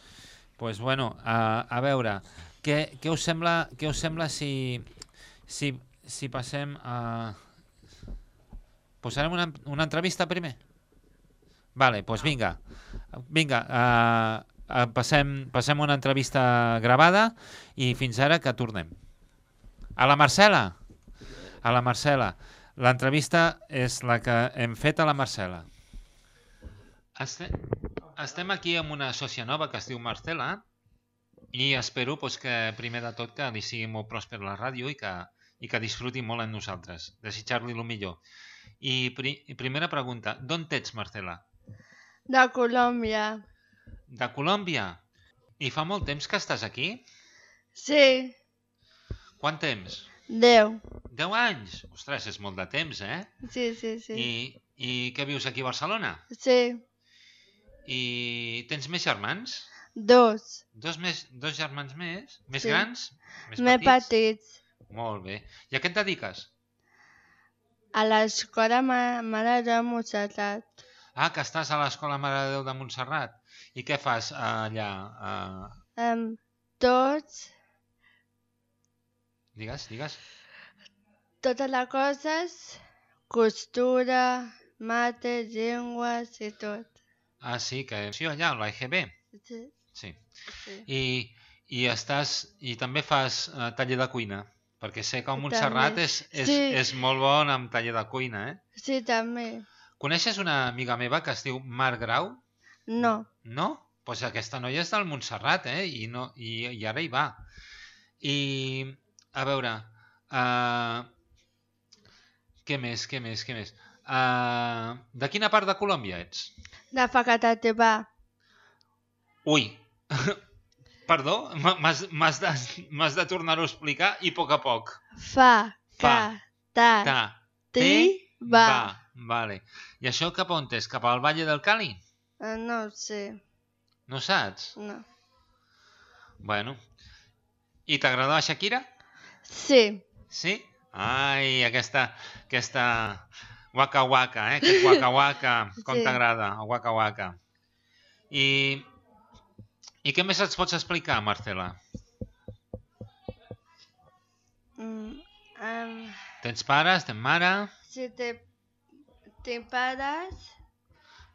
pues bueno, a, a veure, què, què, us sembla, què us sembla si, si, si passem a... Posarem una, una entrevista primer? Vale, doncs vinga. Vinga, uh, uh, passem, passem una entrevista gravada i fins ara que tornem. A la Marcela. A la Marcela. L'entrevista és la que hem fet a la Marcela. Estem, estem aquí amb una sòcia nova que es diu Marcela i espero pues, que primer de tot que li sigui molt pròsper la ràdio i que, i que disfruti molt amb nosaltres. Desitjar-li el millor. I, pri, i primera pregunta, d'on ets, Marcela? De Colòmbia. De Colòmbia. I fa molt temps que estàs aquí? Sí, Quant temps? Déu. 10 anys? Ostres, és molt de temps, eh? Sí, sí, sí. I, I què vius aquí a Barcelona? Sí, I tens més germans? dos. Dos, més, dos germans més? Més Sí. grans? Més petits. Molt bé. I a què et dediques? A l'escola Ma- Mare de Montserrat. Ah, que estàs a l'Escola Mare de Déu de Montserrat. I què fas allà? Uh, Um, tots, digues, digues. totes les coses, costura, mates, llengües i tot. Ah, sí, que sí, allà, a l'AGB. Sí. Sí. Sí. I, i estàs i també fas uh, taller de cuina, perquè sé que el Montserrat també. és, és, Sí. és molt bon amb taller de cuina, eh? Sí, també. Coneixes una amiga meva que es diu Mar Grau? No. No? Doncs pues aquesta noia és del Montserrat, eh? I, no, i, i ara hi va. I, a veure, uh, què més, què més, què més? Uh, de quina part de Colòmbia ets? De Facatativà. Ui, perdó, m'ha- m'has de, de tornar-ho a explicar i a poc a poc. Fa, Fa, ta, Ta, ti, te, va. Vale. I això cap on és? Cap al Valle del Cali? Eh, No ho sé. No saps? No. Bueno. I t'agrada la Shakira? Sí. Sí? Ai, aquesta, aquesta waka waka, eh? Aquest waka waka, com Sí. t'agrada, el waka waka. I, I què més ens pots explicar, Marcela? Mm, um, Tens pares, tens mare? si te, tinc pares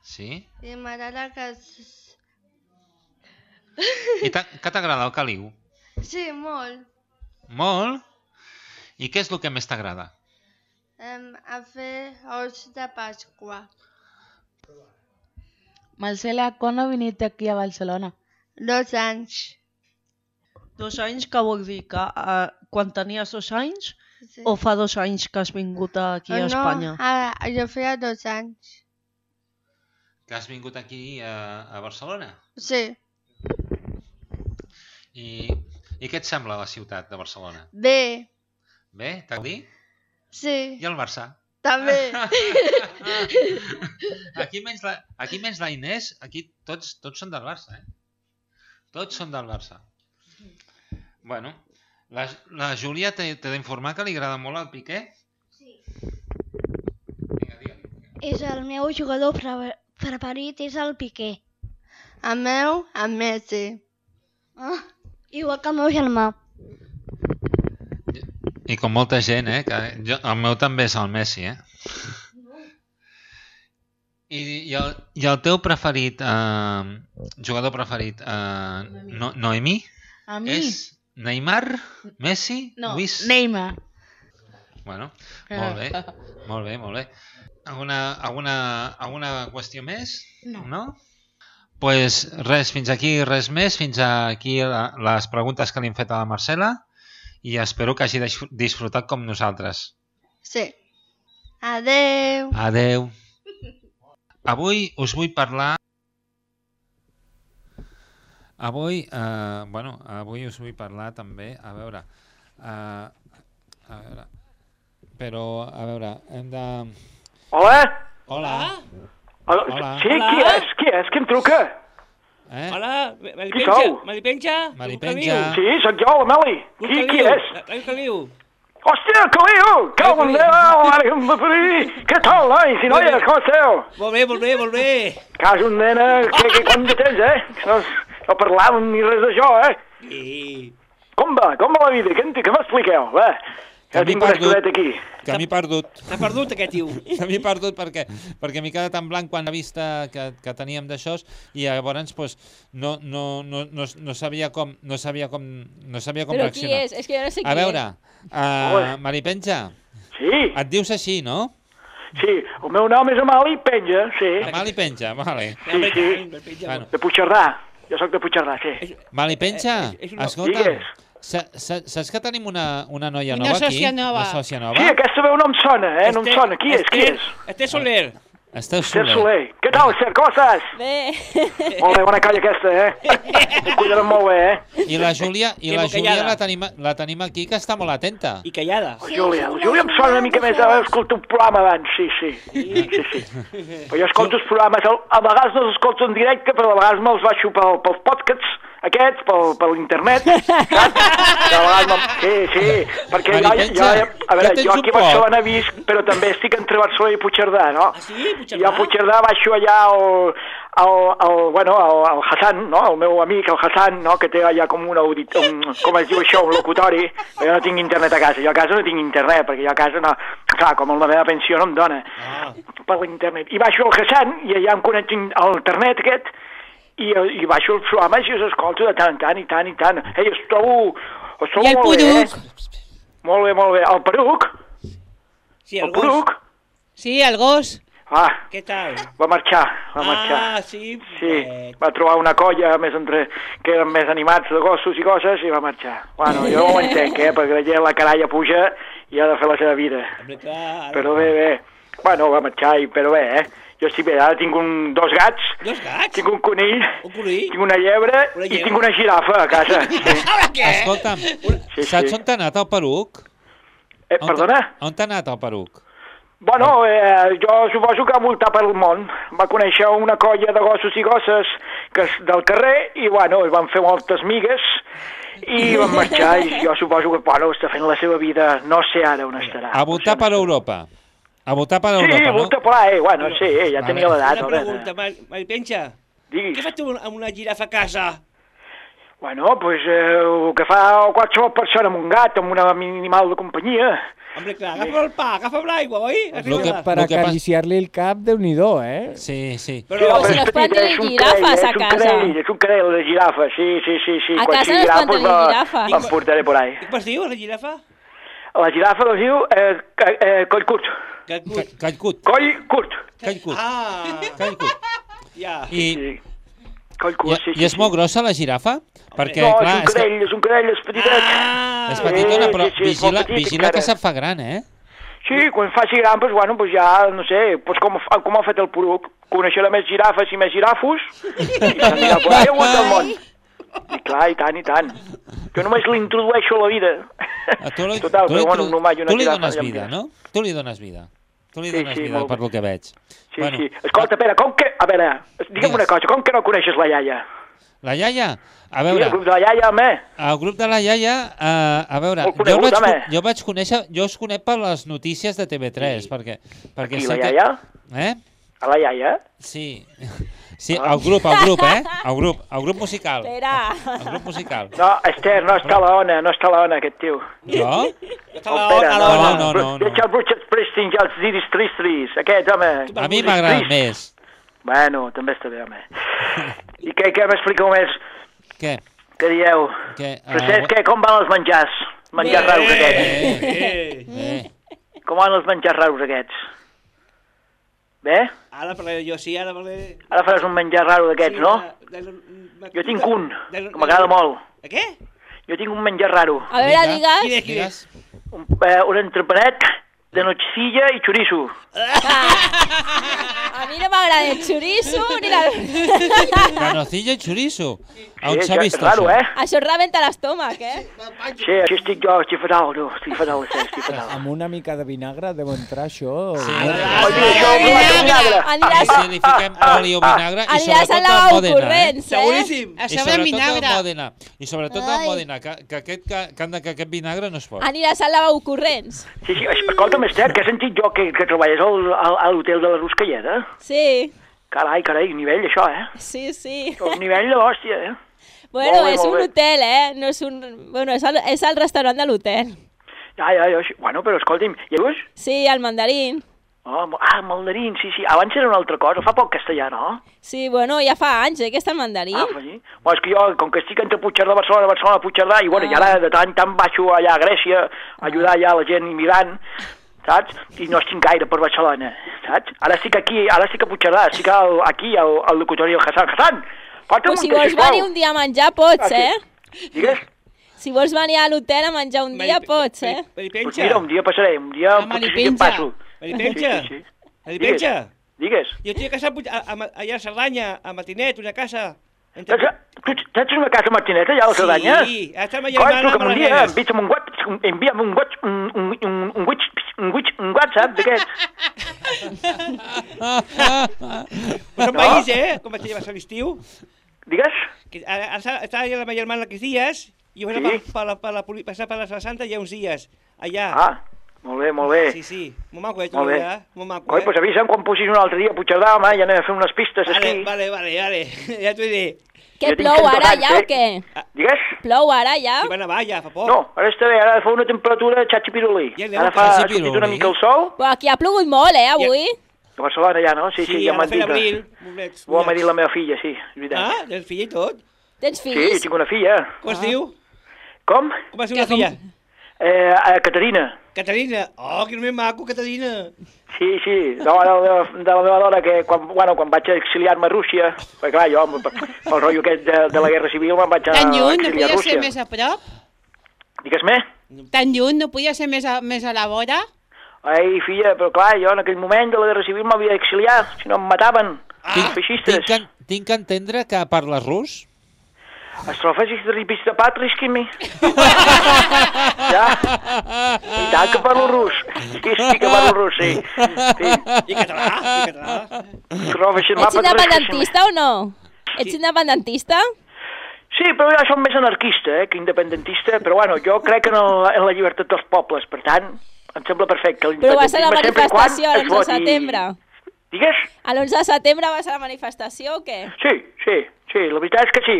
Sí? i m'agrada que... I què t'agrada el caliu? Sí, molt. Molt? I què és el que més t'agrada? Um, a fer ous de Pasqua. Marcela, quan ha venit aquí a Barcelona? Dos anys. Dos anys que vol dir que uh, quan tenies dos anys Sí. o fa dos anys que has vingut aquí a no, Espanya? ara, jo feia dos anys. Que has vingut aquí a, a Barcelona? Sí. I, I què et sembla la ciutat de Barcelona? Bé. Bé? T'agradi? Sí. I el Barça? També. aquí menys la, aquí menys la Inés, aquí tots, tots són del Barça, eh? Tots són del Barça. Bueno, la, la Júlia t'he d'informar que li agrada molt el Piqué. Sí. Vinga. És el meu jugador pre preferit, és el Piqué. El meu, el Messi. Ah, igual que el meu germà. I com molta gent, eh? Que jo, el meu també és el Messi, eh? I, i, el, i el teu preferit, eh, jugador preferit, eh, no, Noemí? A mi? És Neymar? Messi? No, Luis? Neymar. Bueno, molt bé, molt bé, molt bé. Alguna, alguna, alguna qüestió més? No. No? pues res, fins aquí res més, fins aquí la, les preguntes que li hem fet a la Marcela i espero que hagi dis- disfrutat com nosaltres. Sí. Adeu. Adeu. Avui us vull parlar... Avui, eh, bueno, avui us vull parlar també, a veure, eh, a veure, però, a veure, hem de... Hola? Hola. Hola. Sí, qui és? Qui és? Qui em truca? Eh? Hola, Qui Maripenja, sou? Maripenja? Maripenja. Sí, sóc jo, la Meli. Qui, qui és? Ràdio Caliu. Hòstia, Caliu! Cau en Déu! Ara que em va parir! Què tal, nois i noies? Com esteu? Molt bé, molt bé, molt bé. Cas un nena, que, que quant de temps, eh? No, no parlàvem ni res d'això, eh? Sí. Com va? Com va la vida? Què, què m'expliqueu? Va, ja m'he tinc una perdut. estoneta aquí. Que m'he perdut. S'ha perdut aquest tio. Que m'he perdut perquè, perquè m'he quedat en blanc quan he vist eh, que, que teníem d'això i llavors pues, no, no, no, no, no sabia com no sabia com, no sabia com Però qui reaccionar. és? És que jo no sé A qui veure, és. Uh, Maripenja. Sí. Et dius així, no? Sí, el meu nom és Amali Penja, sí. Amali Penja, vale. Sí, sí. Bueno, De Puigcerdà. Jo sóc de Puigcerdà, sí. Maripenja, és una- escolta, Digues. sa, sa, saps que tenim una, una noia Una nova aquí? sòcia nova. Una sòcia nova? Sí, aquesta veu no em sona, eh? No em Este- sona. Qui és? Qui és? Este Soler. Esteu Esther Soler. Soler. Què tal, Esther? Com estàs? Bé. Molt bé, bona colla aquesta, eh? Et cuidarem molt bé, eh? I la Júlia, i la. Júlia la tenim, la tenim aquí, que està molt atenta. I callada. La Júlia, la Júlia em sona una mica més, eh? escolto un programa abans, sí, sí. Sí, sí. Però jo escolto els programes, a vegades no els escolto en directe, però a vegades me'ls baixo pel, pels podcasts, aquests, pel, per l'internet, saps? Vegades no... Sí, sí, perquè jo, jo, Maripenja, a veure, ja jo aquí a. Barcelona visc, però també estic entre Barcelona i Puigcerdà, no? Ah, sí? I jo a Puigcerdà baixo allà al, al, al, bueno, al, al Hassan, no? El meu amic, el Hassan, no? Que té allà com un audit, un, com es diu això, un locutori. Però jo no tinc internet a casa. Jo a casa no tinc internet, perquè jo a casa no... Clar, com la meva pensió no em dona Ah. per l'internet. I baixo al Hassan i allà em connecto al internet aquest i, i baixo els programes i els escolto de tant en tant i tant i tant. Ei, esteu... esteu I el molt bé, Poruc? eh? Molt bé, molt bé. El Peruc? Sí, el Peruc? Sí, el gos. Ah, Què tal? va marxar, va marxar. Ah, sí. Sí, va trobar una colla més entre, que eren més animats de gossos i coses i va marxar. Bueno, jo no ho entenc, eh, perquè la gent la caralla puja i ha de fer la seva vida. Però bé, bé. Bueno, va marxar, i, però bé, eh. Jo estic bé, ara tinc un, dos gats, Dos gats? tinc un conill, Un conill? tinc una llebre, Una i llebre. tinc una girafa a casa. Sí. Escolta'm, Sí, saps sí. on t'ha anat el Peruc? Eh, perdona? On t'ha anat el Peruc? Bueno, eh, jo suposo que ha voltat pel món. Va conèixer una colla de gossos i gosses que és del carrer i, bueno, es van fer moltes migues i van marxar i jo suposo que, bueno, està fent la seva vida, no sé ara on estarà. A votar per Europa. A votar per Sí, Europa, no? volta per ahí, bueno, sí, ja Vale. tenia l'edat. Una pregunta, Mar Maripenja. Diguis. Què fas tu amb una girafa a casa? Bueno, pues eh, el que fa qualsevol persona amb un gat, amb un animal de companyia. Hombre, clar, agafa el pa, agafa l'aigua, oi? Lo que, Arriba. para acariciarle el cap de unido, ¿eh? Sí, sí. Però, si no es poden tenir és un girafes a és un casa. carell, és un carell de girafa, sí, sí, sí. sí. A casa sigui no es gran, poden pues, tenir me- girafes. Me'n portaré por ahí. Com es diu, la girafa? La girafa es diu eh, eh, coll curt. Calcut. Callcut. Coll curt. Callcut. Ah, Callcut. ja. I, Coll i, curt, sí, sí. I és molt grossa la girafa? Perquè, no, clar, és un és, que carell, és un carell, és petitet. Ah, és petitona, però Sí, sí, sí, vigila, petit vigila que se't fa gran, eh? Sí, quan faci gran, pues, bueno, pues ja, no sé, pues com, com ha fet el Poruc, coneixerà més girafes i més girafos, i s'anirà per allà al del món. I clar, i tant, i tant. Jo només l'introdueixo a la vida. A tu, li, Total, tu, però bueno, un humà i una tu li girafa dones vida, no? Tu li dones vida. Tu li Sí, dones sí, vida, per lo que veig. Sí, sí. Escolta, Pere, com que... A veure, digue'm una cosa, com que no coneixes la iaia? La iaia? A Sí, veure, el grup de la iaia, home. el grup de la iaia, eh, a veure, Molt jo conegut, vaig, home. jo vaig conèixer, jo us conec per les notícies de TV3, perquè, perquè Qui, sé la que... iaia? Eh? A la iaia? Sí. Sí, Ah. el grup, el grup, eh? El grup, el grup musical. Espera. El grup musical. No, Esther, no està a la ona, no està a la ona, aquest tio. Jo? Està a la Espera, a la ona. No, no, no, no. Deixa el Bruce Springsteen i els Iris Tristris, aquest, home. A mi m'agraden més. Bueno, també està bé, home. I què, què m'expliqueu més? Què? Què dieu? Què? Francesc, què, com van els menjars? Menjars raros aquests. Eh, Eh, Com van els menjars raros aquests? Bé? Ara parlaré jo, sí, ara parlaré... Ara faràs un menjar raro d'aquests, no? De, de, Jo tinc un, de, que m'agrada molt. De què? Jo tinc un menjar raro. A veure, Quin digues. és, quin és? Un, eh, un entrepanet de nocilla i xoriço. A mi no m'agrada el xoriço ni la... Canocilla i chorizo. On Sí, s'ha vist raro, això? eh? Això rebenta l'estómac, eh? Sí, així estic jo, estic fatal, no, estic fatal, estic fatal. Amb una mica de vinagre deu entrar això. Sí. Això, vinagre, vinagre. Aniràs, Si li fiquem oli o vinagre i aniràs a sobretot la del Mòdena, eh? eh? Seguríssim. A I sobre vinagre. Mòdena. I sobretot del Ai. Mòdena, que, que, aquest, que, que aquest vinagre no es pot. Aniràs al lavabo corrents. Sí, sí, escolta'm, Esther, que he sentit jo que, que treballes al, al, a l'hotel de la Ruscalleda. Sí, Carai, carai, nivell això, eh? sí, sí. Un nivell de l'hòstia, eh? Bueno, bé, és un bé. hotel, eh? No és un... Bueno, és el, és el restaurant de l'hotel. Ja, ja, ja, bueno, però escolti'm, i llavors? Sí, el mandarín. Oh, ah, mandarín, sí, sí, abans era una altra cosa, fa poc castellà, no? Sí, bueno, ja fa anys, eh, que està el mandarín. Ah, sí? Bueno, és que jo, com que estic entre Puigcerdà, Barcelona, Barcelona, Puigcerdà, i bueno, i ara de tant tant baixo allà a Grècia a ajudar allà la gent immigrant, saps? I no estic gaire per Barcelona, saps? Ara estic aquí, ara estic a Puigcerdà, estic al, aquí al, al locutori del Hassan. Hassan, porta'm Pues si un té, vols sisplau. venir un dia a menjar, pots, Aquí. eh? Digues? Si vols venir a l'hotel a menjar un dia, pots, eh? Pues mira, un dia passaré, un dia li potser sí que em penja. passo. Me li penja. Sí, sí, sí. Digues. Jo tinc a casa a, a, allà a Cerdanya, a Matinet, una casa. Tens, tu tens una casa Martineta allà a la Cerdanya? Sí, està ma Coi, germana truca'm amb un dia, envia'm un WhatsApp, envia'm un WhatsApp, un, un, un, un, un, witch, un WhatsApp d'aquests. Pues No? veïns, eh? Com vaig va ser l'estiu. Digues? Que ara, ara està allà la meva germana aquests dies, i vaig Sí. per, la, per, la, poli- passar per la Sala Santa ja uns dies, allà. Ah, molt bé, molt bé. Sí, sí, molt maco, eh, Molt bé. allà, molt maco, Coi, eh? pues avisa'm quan pusis un altre dia a Puigcerdà, home, i anem a fer unes pistes Vale, aquí. vale, vale, vale, ja t'ho diré. Què Jo plou ara 100 ja o anys, què? Digues? Plou ara ja? Si va nevar ja, fa poc. No, ara està bé, ara fa una temperatura xatxipiruli. Ja Ara fa, ha sortit una mica el sol. Però aquí ha plogut molt, eh, avui? A Barcelona ja, no? Sí, sí, ja ara m'han dit. bolets, Ho m'ha dit la meva filla, sí, és veritat. Ah, del fill i tot. Tens Sí, fills? tinc una filla. Com es diu? Com? Com es diu la filla? Eh, eh, Caterina. Caterina. Oh, que només maco, Caterina. Sí, sí, de la, de, de la meva dona que quan, bueno, quan vaig exiliar-me a Rússia, perquè clar, jo, pel, rotllo aquest de, de la Guerra Civil, me'n vaig a Tan lluny, no exiliar a podia ser més a prop? Digues-me? Tan lluny, no podia ser més a, més a la vora? Ai, filla, però clar, jo en aquell moment de la Guerra Civil m'havia d'exiliar, si no em mataven. Tinc, Els feixistes. tinc, que, tinc que entendre que parles rus? Astrofesis de ripista patriskimi. ja? I tant que parlo rus. Sí, sí que parlo rus, sí. sí. I català, i català. Ets independentista o no? Ets independentista? Sí, però jo som més anarquista eh, que independentista, però bueno, jo crec en, el, en la llibertat dels pobles, per tant, em sembla perfecte. Però vas a la manifestació es l'11 de setembre. Digues? A l'11 de setembre vas a la manifestació o què? Sí, sí, sí, la veritat és que sí.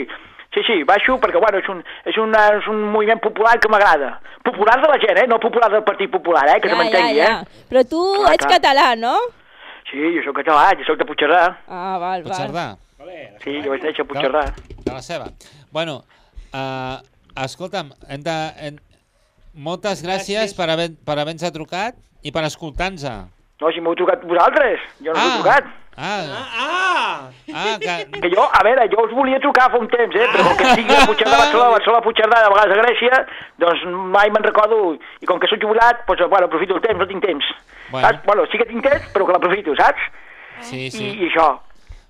Sí, sí, baixo perquè, bueno, és un, és una, és un moviment popular que m'agrada. Popular de la gent, eh? No popular del Partit Popular, eh? Que se m'entengui, ja, eh? Però tu Clar, ets clar. català, no? Sí, jo sóc català, jo sóc de Puigcerdà. Ah, val, val. Puigcerdà? Sí, jo vaig néixer a Puigcerdà. De la seva. Bueno, uh, escolta'm, hem de, hem... moltes gràcies, per haver- per haver-nos trucat i per escoltar-nos. No, si m'heu trucat vosaltres, jo no us he trucat. Ah, Ah! ah, que... Que jo, a veure, jo us volia trucar fa un temps, eh? Però com que estic a Puigcerdà, Barcelona, Barcelona, Puigcerdà, de vegades a Grècia, doncs mai me'n recordo, i com que soc jubilat, doncs, bueno, aprofito el temps, no tinc temps. Bueno. Saps? Bueno, sí que tinc temps, però que l'aprofito, saps? Sí, I, sí. I això.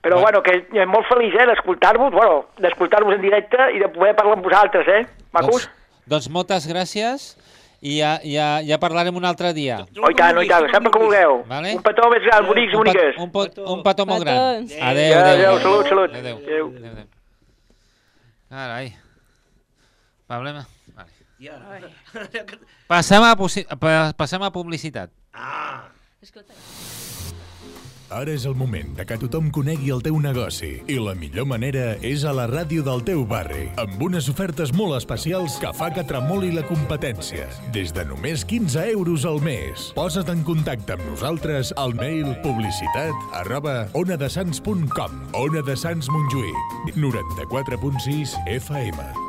Però, bueno, que eh, molt feliç, eh, d'escoltar-vos, bueno, d'escoltar-vos en directe i de poder parlar amb vosaltres, eh? Macos? Doncs, doncs moltes gràcies i ja, ja, ja parlarem un altre dia. Oh, i tant, oh, i tant, sempre que vulgueu. Vale. Un petó més gran, bonics Un, boniques. un, pot, un petó molt gran. Petons. Adéu, Adéu, adéu. salut, salut. Adéu. Adéu. adéu. Carai. Problema? Vale. Passem a, passem a publicitat. Ah! Escolta. Ara és el moment de que tothom conegui el teu negoci i la millor manera és a la ràdio del teu barri, amb unes ofertes molt especials que fa que tremoli la competència. Des de només 15 euros al mes. Posa't en contacte amb nosaltres al mail publicitat arroba onadesans.com Ona de Sants Montjuïc, 94.6 FM.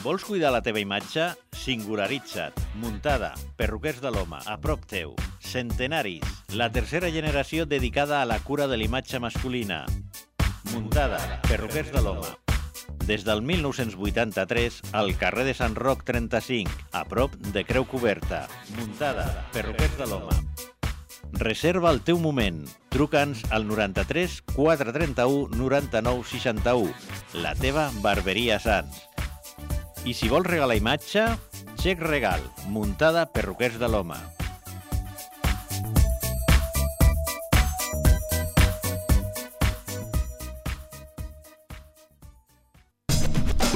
Vols cuidar la teva imatge? Singularitza't. Muntada. Perruquers de l'home. A prop teu. Centenaris. La tercera generació dedicada a la cura de l'imatge masculina. Muntada. Perruquers de l'home. Des del 1983, al carrer de Sant Roc 35, a prop de Creu Coberta. Muntada. Perruquers de l'home. Reserva el teu moment. Truca'ns al 93 431 99 61. La teva barberia Sants. I si vols regalar imatge, xec regal, muntada perruquers de l'home.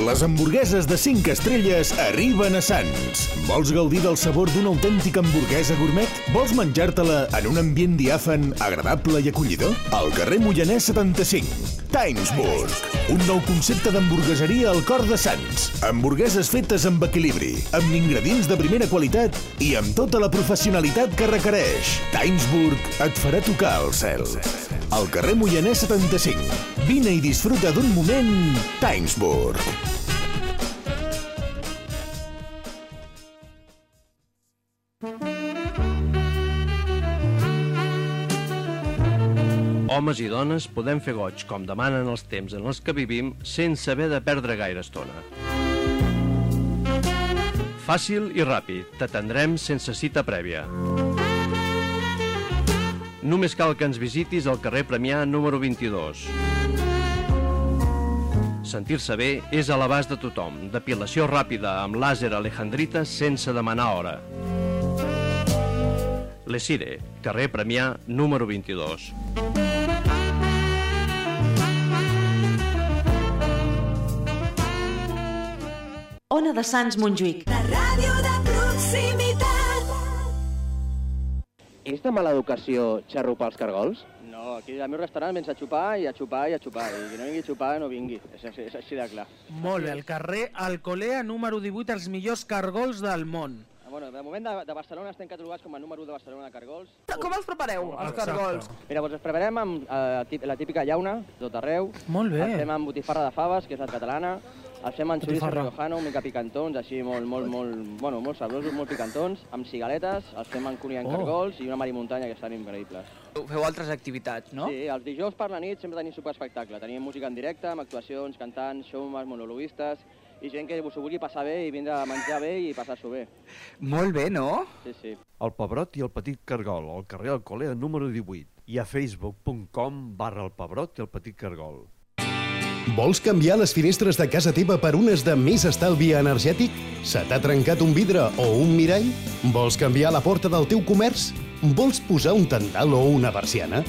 Les hamburgueses de 5 estrelles arriben a Sants. Vols gaudir del sabor d'una autèntica hamburguesa gourmet? Vols menjar-te-la en un ambient diàfan, agradable i acollidor? Al carrer Moianès 75, Timesburg. Un nou concepte d'hamburgueseria al cor de Sants. Hamburgueses fetes amb equilibri, amb ingredients de primera qualitat i amb tota la professionalitat que requereix. Timesburg et farà tocar el cel. Al carrer Moianès 75. Vine i disfruta d'un moment Timesburg. Homes i dones podem fer goig com demanen els temps en els que vivim sense haver de perdre gaire estona. Fàcil i ràpid, t'atendrem sense cita prèvia. Només cal que ens visitis al carrer Premià número 22. Sentir-se bé és a l'abast de tothom. Depilació ràpida amb làser alejandrita sense demanar hora. Lesire, carrer Premià número 22. Ona de Sants Montjuïc. La ràdio de proximitat. És de mala educació xarrupar els cargols? No, aquí al meu restaurant vens a xupar i a xupar i a xupar. I qui no vingui a xupar no vingui. És, és, és així de clar. Molt bé, el carrer Alcolea número 18, els millors cargols del món. Ah, Bueno, de moment de, de Barcelona estem catalogats com a número 1 de Barcelona de cargols. Com els prepareu, els cargols? Mira, doncs els preparem amb eh, la típica llauna, tot arreu. Molt bé. Els fem amb botifarra de faves, que és la catalana. Els fem amb xoriço Botifarra. riojano, mica picantons, així molt, molt, molt, bueno, molt sabrosos, molt picantons, amb cigaletes, els fem amb cuní en Oh. cargols i una marimuntanya que estan increïbles. Feu altres activitats, no? Sí, els dijous per la nit sempre tenim superespectacle. Tenim música en directe, amb actuacions, cantants, showmans, monologuistes i gent que s'ho vulgui passar bé i vindre a menjar bé i passar-s'ho bé. Molt bé, no? Sí, sí. El Pebrot i el Petit Cargol, al carrer Alcolea número 18 i a facebook.com barra el Pebrot i el Petit Cargol. Vols canviar les finestres de casa teva per unes de més estalvi energètic? Se t'ha trencat un vidre o un mirall? Vols canviar la porta del teu comerç? Vols posar un tendal o una persiana?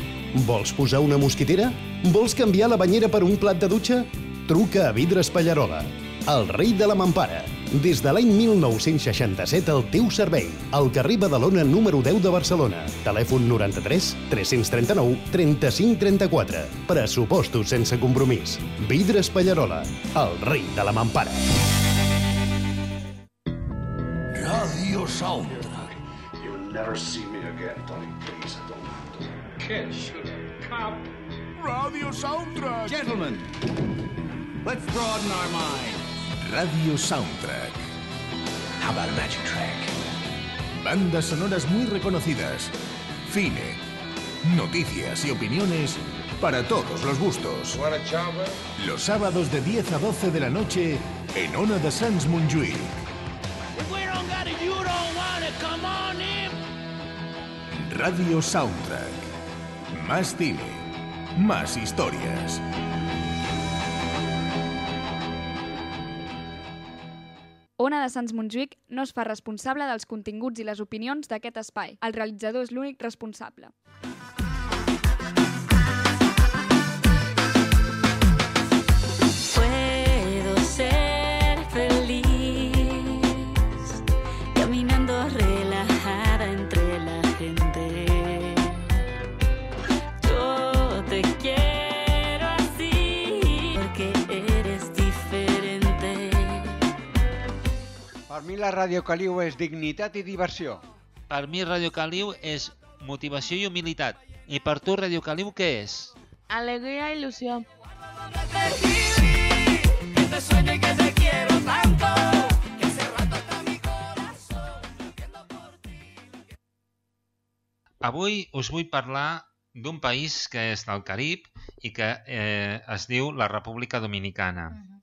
Vols posar una mosquitera? Vols canviar la banyera per un plat de dutxa? Truca a Vidres Pallarola, el rei de la mampara. Des de l'any 1967 al teu servei. Al carrer Badalona número 10 de Barcelona. Telèfon 93 339 35 34. Pressupostos sense compromís. Vidres Pallarola, el rei de la mampara. Radio Soundtrack. You'll never see me again, Tony. Please, I don't want to. Shoot Cop. Radio Soundtrack. Gentlemen, let's broaden our minds. Radio Soundtrack. How about a magic track? Bandas sonoras muy reconocidas. Cine. Noticias y opiniones para todos los gustos. Los sábados de 10 a 12 de la noche en Ona de Sans in. Radio Soundtrack. Más cine. Más historias. Ona de Sants Montjuïc no es fa responsable dels continguts i les opinions d'aquest espai. El realitzador és l'únic responsable. La Ràdio Caliu és dignitat i diversió. Per mi Radio Caliu és motivació i humilitat. I per tu Radio Caliu què és? Rato está mi Avui us vull parlar d'un país que és del Carib i que eh, es diu la República Dominicana.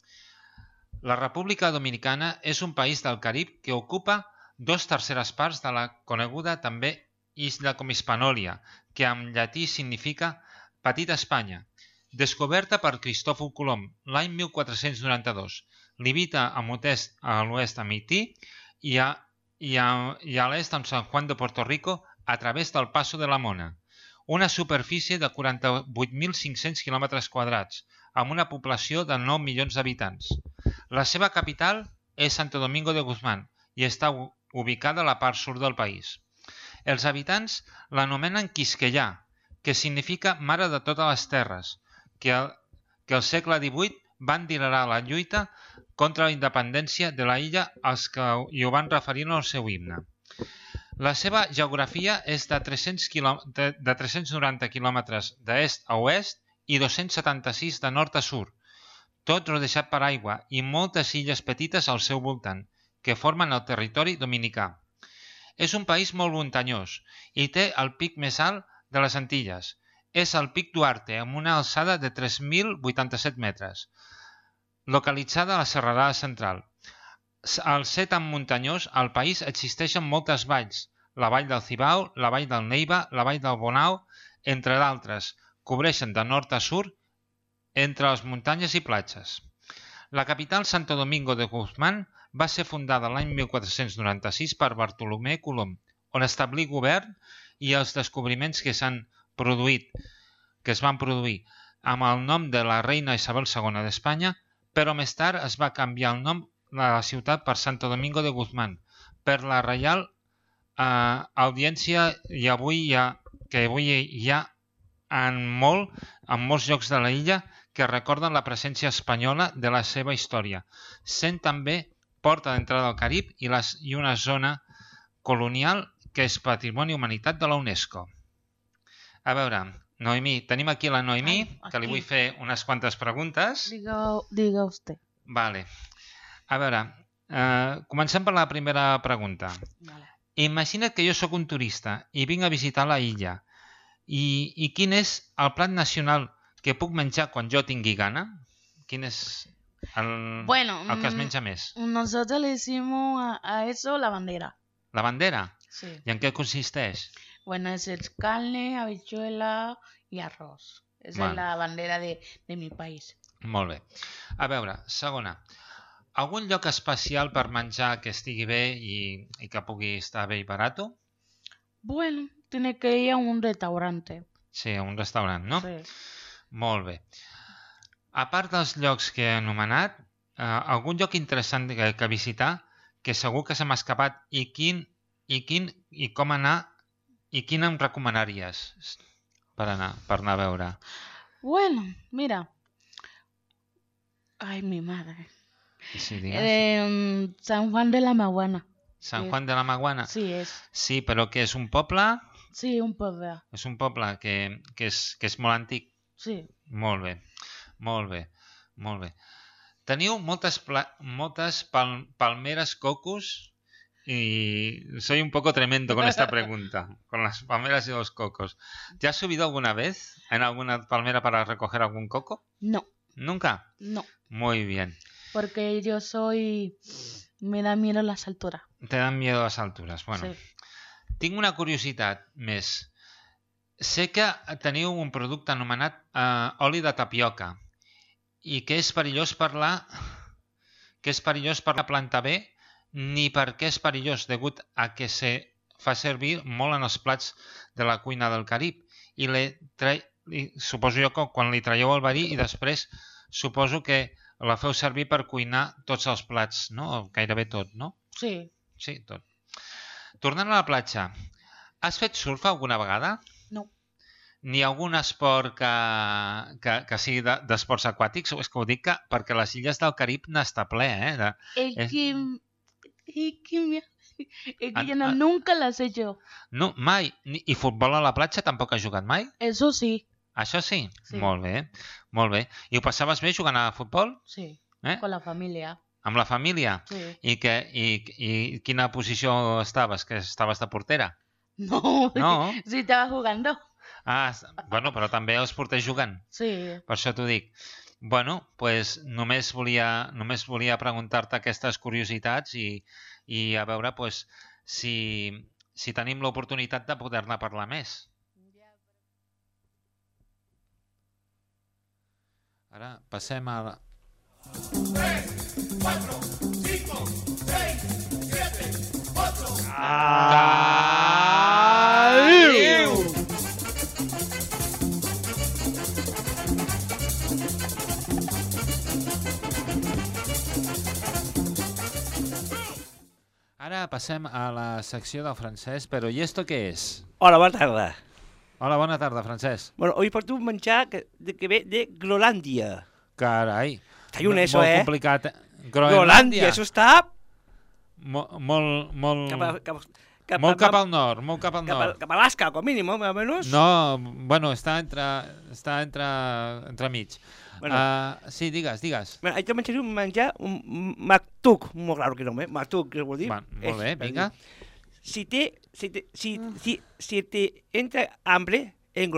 La República Dominicana és un país del Carib que ocupa dos terceres parts de la coneguda també Isla com Hispanòlia, que en llatí significa Petita Espanya. Descoberta per Cristòfol Colom l'any 1492, limita a Motest a l'oest amb Haití i a, i a, i a l'est amb San Juan de Puerto Rico a través del Passo de la Mona, una superfície de 48.500 km quadrats, amb una població de 9 milions d'habitants. La seva capital és Santo Domingo de Guzmán i està ubicada a la part sud del país. Els habitants l'anomenen Quisquellà, que significa mare de totes les terres, que al, que al segle XVIII van liderar la lluita contra la independència de la illa als que hi ho van referir en el seu himne. La seva geografia és de, 300 quilò... de, de 390 quilòmetres d'est a oest i 276 de nord a sud, tot rodejat per aigua i moltes illes petites al seu voltant, que formen el territori dominicà. És un país molt muntanyós i té el pic més alt de les Antilles. És el pic Duarte, amb una alçada de 3.087 metres, localitzada a la serralada central. Al ser tan muntanyós, al país existeixen moltes valls, la vall del Cibau, la vall del Neiva, la vall del Bonau, entre d'altres, cobreixen de nord a sud entre les muntanyes i platges. La capital, Santo Domingo de Guzmán, va ser fundada l'any 1496 per Bartolomé Colom, on establí govern i els descobriments que s'han produït, que es van produir amb el nom de la reina Isabel II d'Espanya, però més tard es va canviar el nom de la ciutat per Santo Domingo de Guzmán, per la Reial eh, Audiència i avui ha, que avui hi ha en molt, en molts llocs de la illa que recorden la presència espanyola de la seva història, sent també porta d'entrada al Carib i, les, i una zona colonial que és Patrimoni Humanitat de la UNESCO. A veure, Noemí, tenim aquí la Noemí, que li vull fer unes quantes preguntes. Diga, diga usted. Vale. A veure, eh, comencem per la primera pregunta. Vale. Imagina't que jo sóc un turista i vinc a visitar la illa. I, I quin és el plat nacional que puc menjar quan jo tingui gana? Quin és el, Bueno, el que es mm, menja més? Nosotros le decimos a, a eso la bandera. La bandera? Sí. I en què consisteix? Bueno, es es carne, habichuela y arroz. Esa Vale. es la bandera de, de mi país. Molt bé. A veure, segona. Algun lloc especial per menjar que estigui bé i, i que pugui estar bé i barat? Bueno, tiene que ir a un restaurante. Sí, a un restaurant, no? Sí. Molt bé. A part dels llocs que he anomenat, eh, algun lloc interessant que, que visitar que segur que se m'ha escapat i quin, i quin i com anar i quin em recomanaries per anar, per anar a veure? Bueno, mira. Ay, mi madre. Sí, digues. Eh, San Juan de la Maguana. Sant sí. Juan de la Maguana? Sí, és. Sí, però que és un poble? Sí, un poble. És un poble que, que, és, que és molt antic. Sí. Molt bé, molt bé, molt bé. Teniu moltes, pla moltes pal palmeras cocos y soy un poco tremendo con esta pregunta, con las palmeras y los cocos. ¿Te has subido alguna vez en alguna palmera para recoger algún coco? No, ¿Nunca? no. Muy bien. Porque yo soy... Me da miedo las alturas. Te dan miedo las alturas. Bueno, Sí. Tinc una curiositat més. Sé que teniu un producte anomenat eh, oli de tapioca i que és perillós parlar que és perillós per la planta B ni perquè és perillós degut a que se fa servir molt en els plats de la cuina del Carib i, le tra... i suposo jo que quan li traieu el verí i després suposo que la feu servir per cuinar tots els plats, no? O Gairebé tot, no? Sí. Sí, tot. Tornant a la platja, has fet surf alguna vegada? No. Ni algun esport que, que, que sigui de- d'esports aquàtics? És que ho dic que, perquè les illes del Carib n'està ple, eh? De, Es és- que Y que, me... es que Ah, yo no, ah. nunca las he hecho. No, mai. I futbol a la platja tampoc has jugat mai? Eso sí, Això sí? Sí. Molt bé, molt bé. I ho passaves bé jugant a futbol? sí, Eh? con la familia. Amb la família? Sí. I, que, i, I quina posició estaves? Que estaves de portera? No, No? sí estaba jugando. Ah, bueno, però també els portés jugant. Sí. Per això t'ho dic. Bueno, pues només volia, només volia preguntar-te aquestes curiositats i, i a veure pues, si, si tenim l'oportunitat de poder-ne parlar més. Ara passem a... La... Adiu! Ara passem a la secció del francès, però i esto què és? Hola, bona tarda. Hola, bona tarda, Francesc. Bueno, hoy porto un menjar que, de, que ve de Grolandia. Carai. Hay un eso, molt eh? complicat. Grolandia, eso està... Mo, molt, molt, Cap a, cap, cap, molt cap al nord, molt cap al cap, nord. cap a Alaska, com mínim, más o menos. No, bueno, està entre, està entre, entre mig. Bueno. Uh, sí, digues, digues. Bueno, te menjaré un menjar, un un mactuc, molt raro que nombre, mactuc, què vol dir? Va, molt bé, vinga. Si te, si te, si, si, si te entra hambre en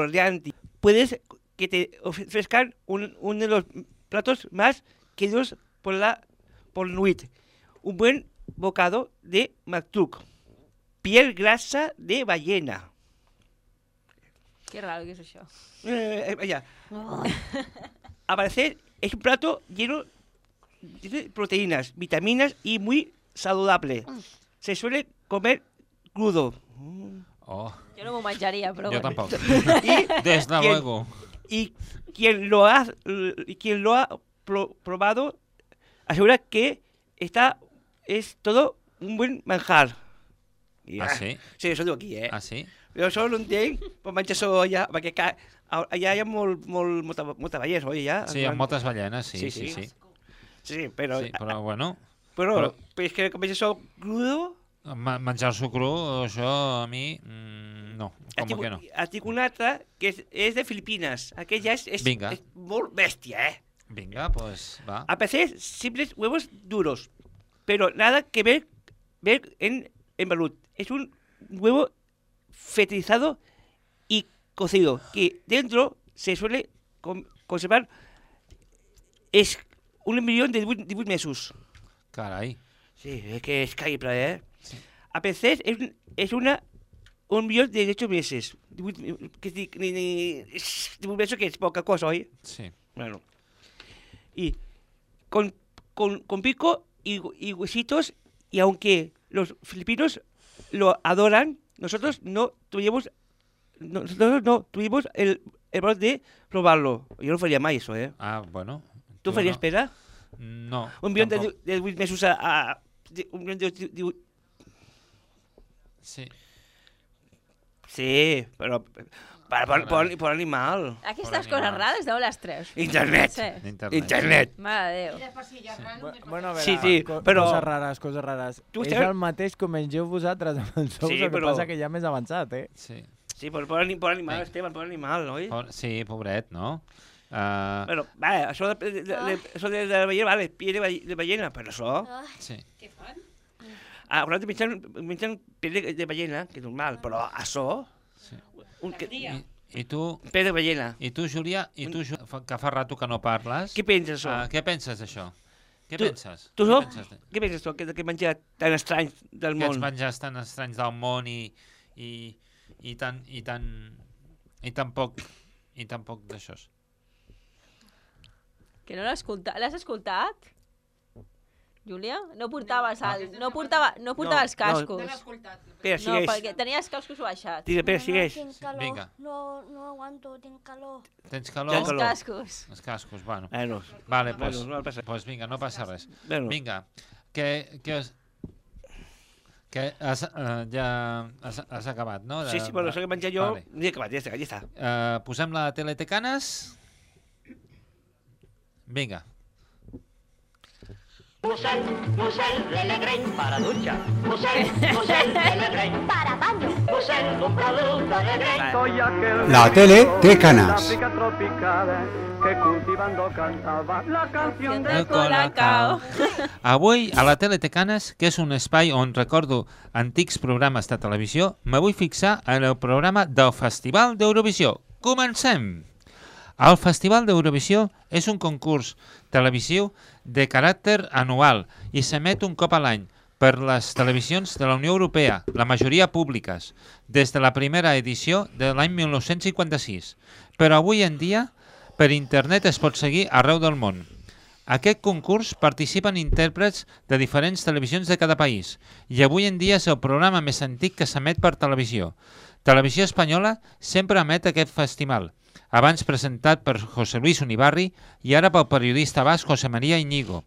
puedes que te ofrezcan un, uno de los platos más queridos por la por Nuit. Un buen bocado de mactuc. Piel grasa de ballena. Que raro que és això. Eh, eh, vaya. Al parecer es un plato lleno de proteínas, vitaminas y muy saludable. Se suele comer crudo. Oh. Jo no m'ho menjaria, però Jo bueno. tampoc. Y Desde quien- luego. Y quien lo ha, y quien lo ha pro- probado asegura que está es todo un buen manjar. I, Ah, sí? Sí, això ho diu aquí, eh? Ah, sí? Jo això no entenc, però menjar això allà, perquè ca, a- allà hi ha molt, molt, molta, molta ballena, oi? Allà, Sí, amb moltes ballenes, sí, sí, sí. sí. Sí, però... Sí, però bueno... Però, però- però és que com és això crudo... Menjar-s'ho cru, això a mi... Mm, no, com que no. estic un altre que és, és de Filipines. Aquell ja és, és, Vinga. és molt bèstia, eh? Vinga, pues va. A veces simples huevos duros, pero nada que ver, ver en, en balut. Es un huevo fetizado y cocido, que dentro se suele con- conservar es un millón de 18 mesos. Carai. Sí, es que es calibre, ¿eh? A veces es, es una un millón de 18 meses. 18, que, ni, ni, ni, 18 mesos que es poca cosa, ¿oye? Sí. Bueno. Y con, con, con pico y, y huesitos, y aunque los filipinos lo adoran, nosotros no tuvimos, no- nosotros no tuvimos el, el valor de probarlo. Yo no faría más eso, ¿eh? Ah, bueno. ¿Tú farías no. No, Un millón de, de 18 mesos a... a- de- un millón de, de- de- Sí. Sí, pero... Para, por, por, por animal. Aquestes coses rares d'on les treus? Internet. Sí. Internet. Internet. Mare de Déu. Bu- Bueno, a veure, Sí, sí, co però- coses rares, coses rares. Tu és el mateix que mengeu vosaltres amb els ous, Sí, el que però- passa que ja més avançat, eh? Sí. Sí, por, por, ani- por animal, Esteban, por animal, ¿no? Por- Sí, pobret, no? Uh, Bueno, vale, eso de, de, de, eso de, de la ballena, vale, piel de, de ballena, pero eso... Sí. Què Ah, vosaltres mengen, mengen pell de, de ballena, que és normal, però això... Sí. Un, que, I, I tu... Pell de ballena. I tu, Júlia, i tu, Ju- que fa rato que no parles... Què penses, això? Uh, què penses d'això? Què Tu- penses? Tu, què no? penses de- Què penses tu, que, que menjar tan estrany del Aquests món? menjars tan estranys del món i, i, i tan... I tan, i tan poc... I tan poc d'això. Que no l'has escoltat? L'has escoltat? Júlia? No portaves, el, no portava, no portava No, els cascos. no. No l'he escoltat. Espera, No, perquè tenia els cascos baixats. Dile, espera, sigueix. Calor. Vinga. No, no aguanto, tengo calor. Tens calor? Tens Els cascos. Els cascos, bueno. Bueno, Vale, bueno, pues, no passa. pues vinga, no passa res. Bueno. Vinga, que, que, has, que has, uh, ja has, has acabat, no? Sí, sí, bueno, això que menjar jo... Vale. Ja he acabat, ja està, ja està. Uh, posem la Teletecanes. Vinga. Musel, Musel, Lelegren para ducha. Musel, Musel, Lelegren para baño. Musel, un producto Lelegren. La tele té tropical que cultivando cantaba la canción del Colacao. Avui, a la Tele Tecanes, que és un espai on recordo antics programes de televisió, me vull fixar en el programa del Festival d'Eurovisió. Comencem! El Festival d'Eurovisió és un concurs televisiu de caràcter anual i s'emet un cop a l'any per les televisions de la Unió Europea, la majoria públiques, des de la primera edició de l'any 1956. Però avui en dia, per internet es pot seguir arreu del món. Aquest concurs participen intèrprets de diferents televisions de cada país i avui en dia és el programa més antic que s'emet per televisió. Televisió Espanyola sempre emet aquest festival, abans presentat per José Luis Unibarri i ara pel periodista basc José María Iñigo.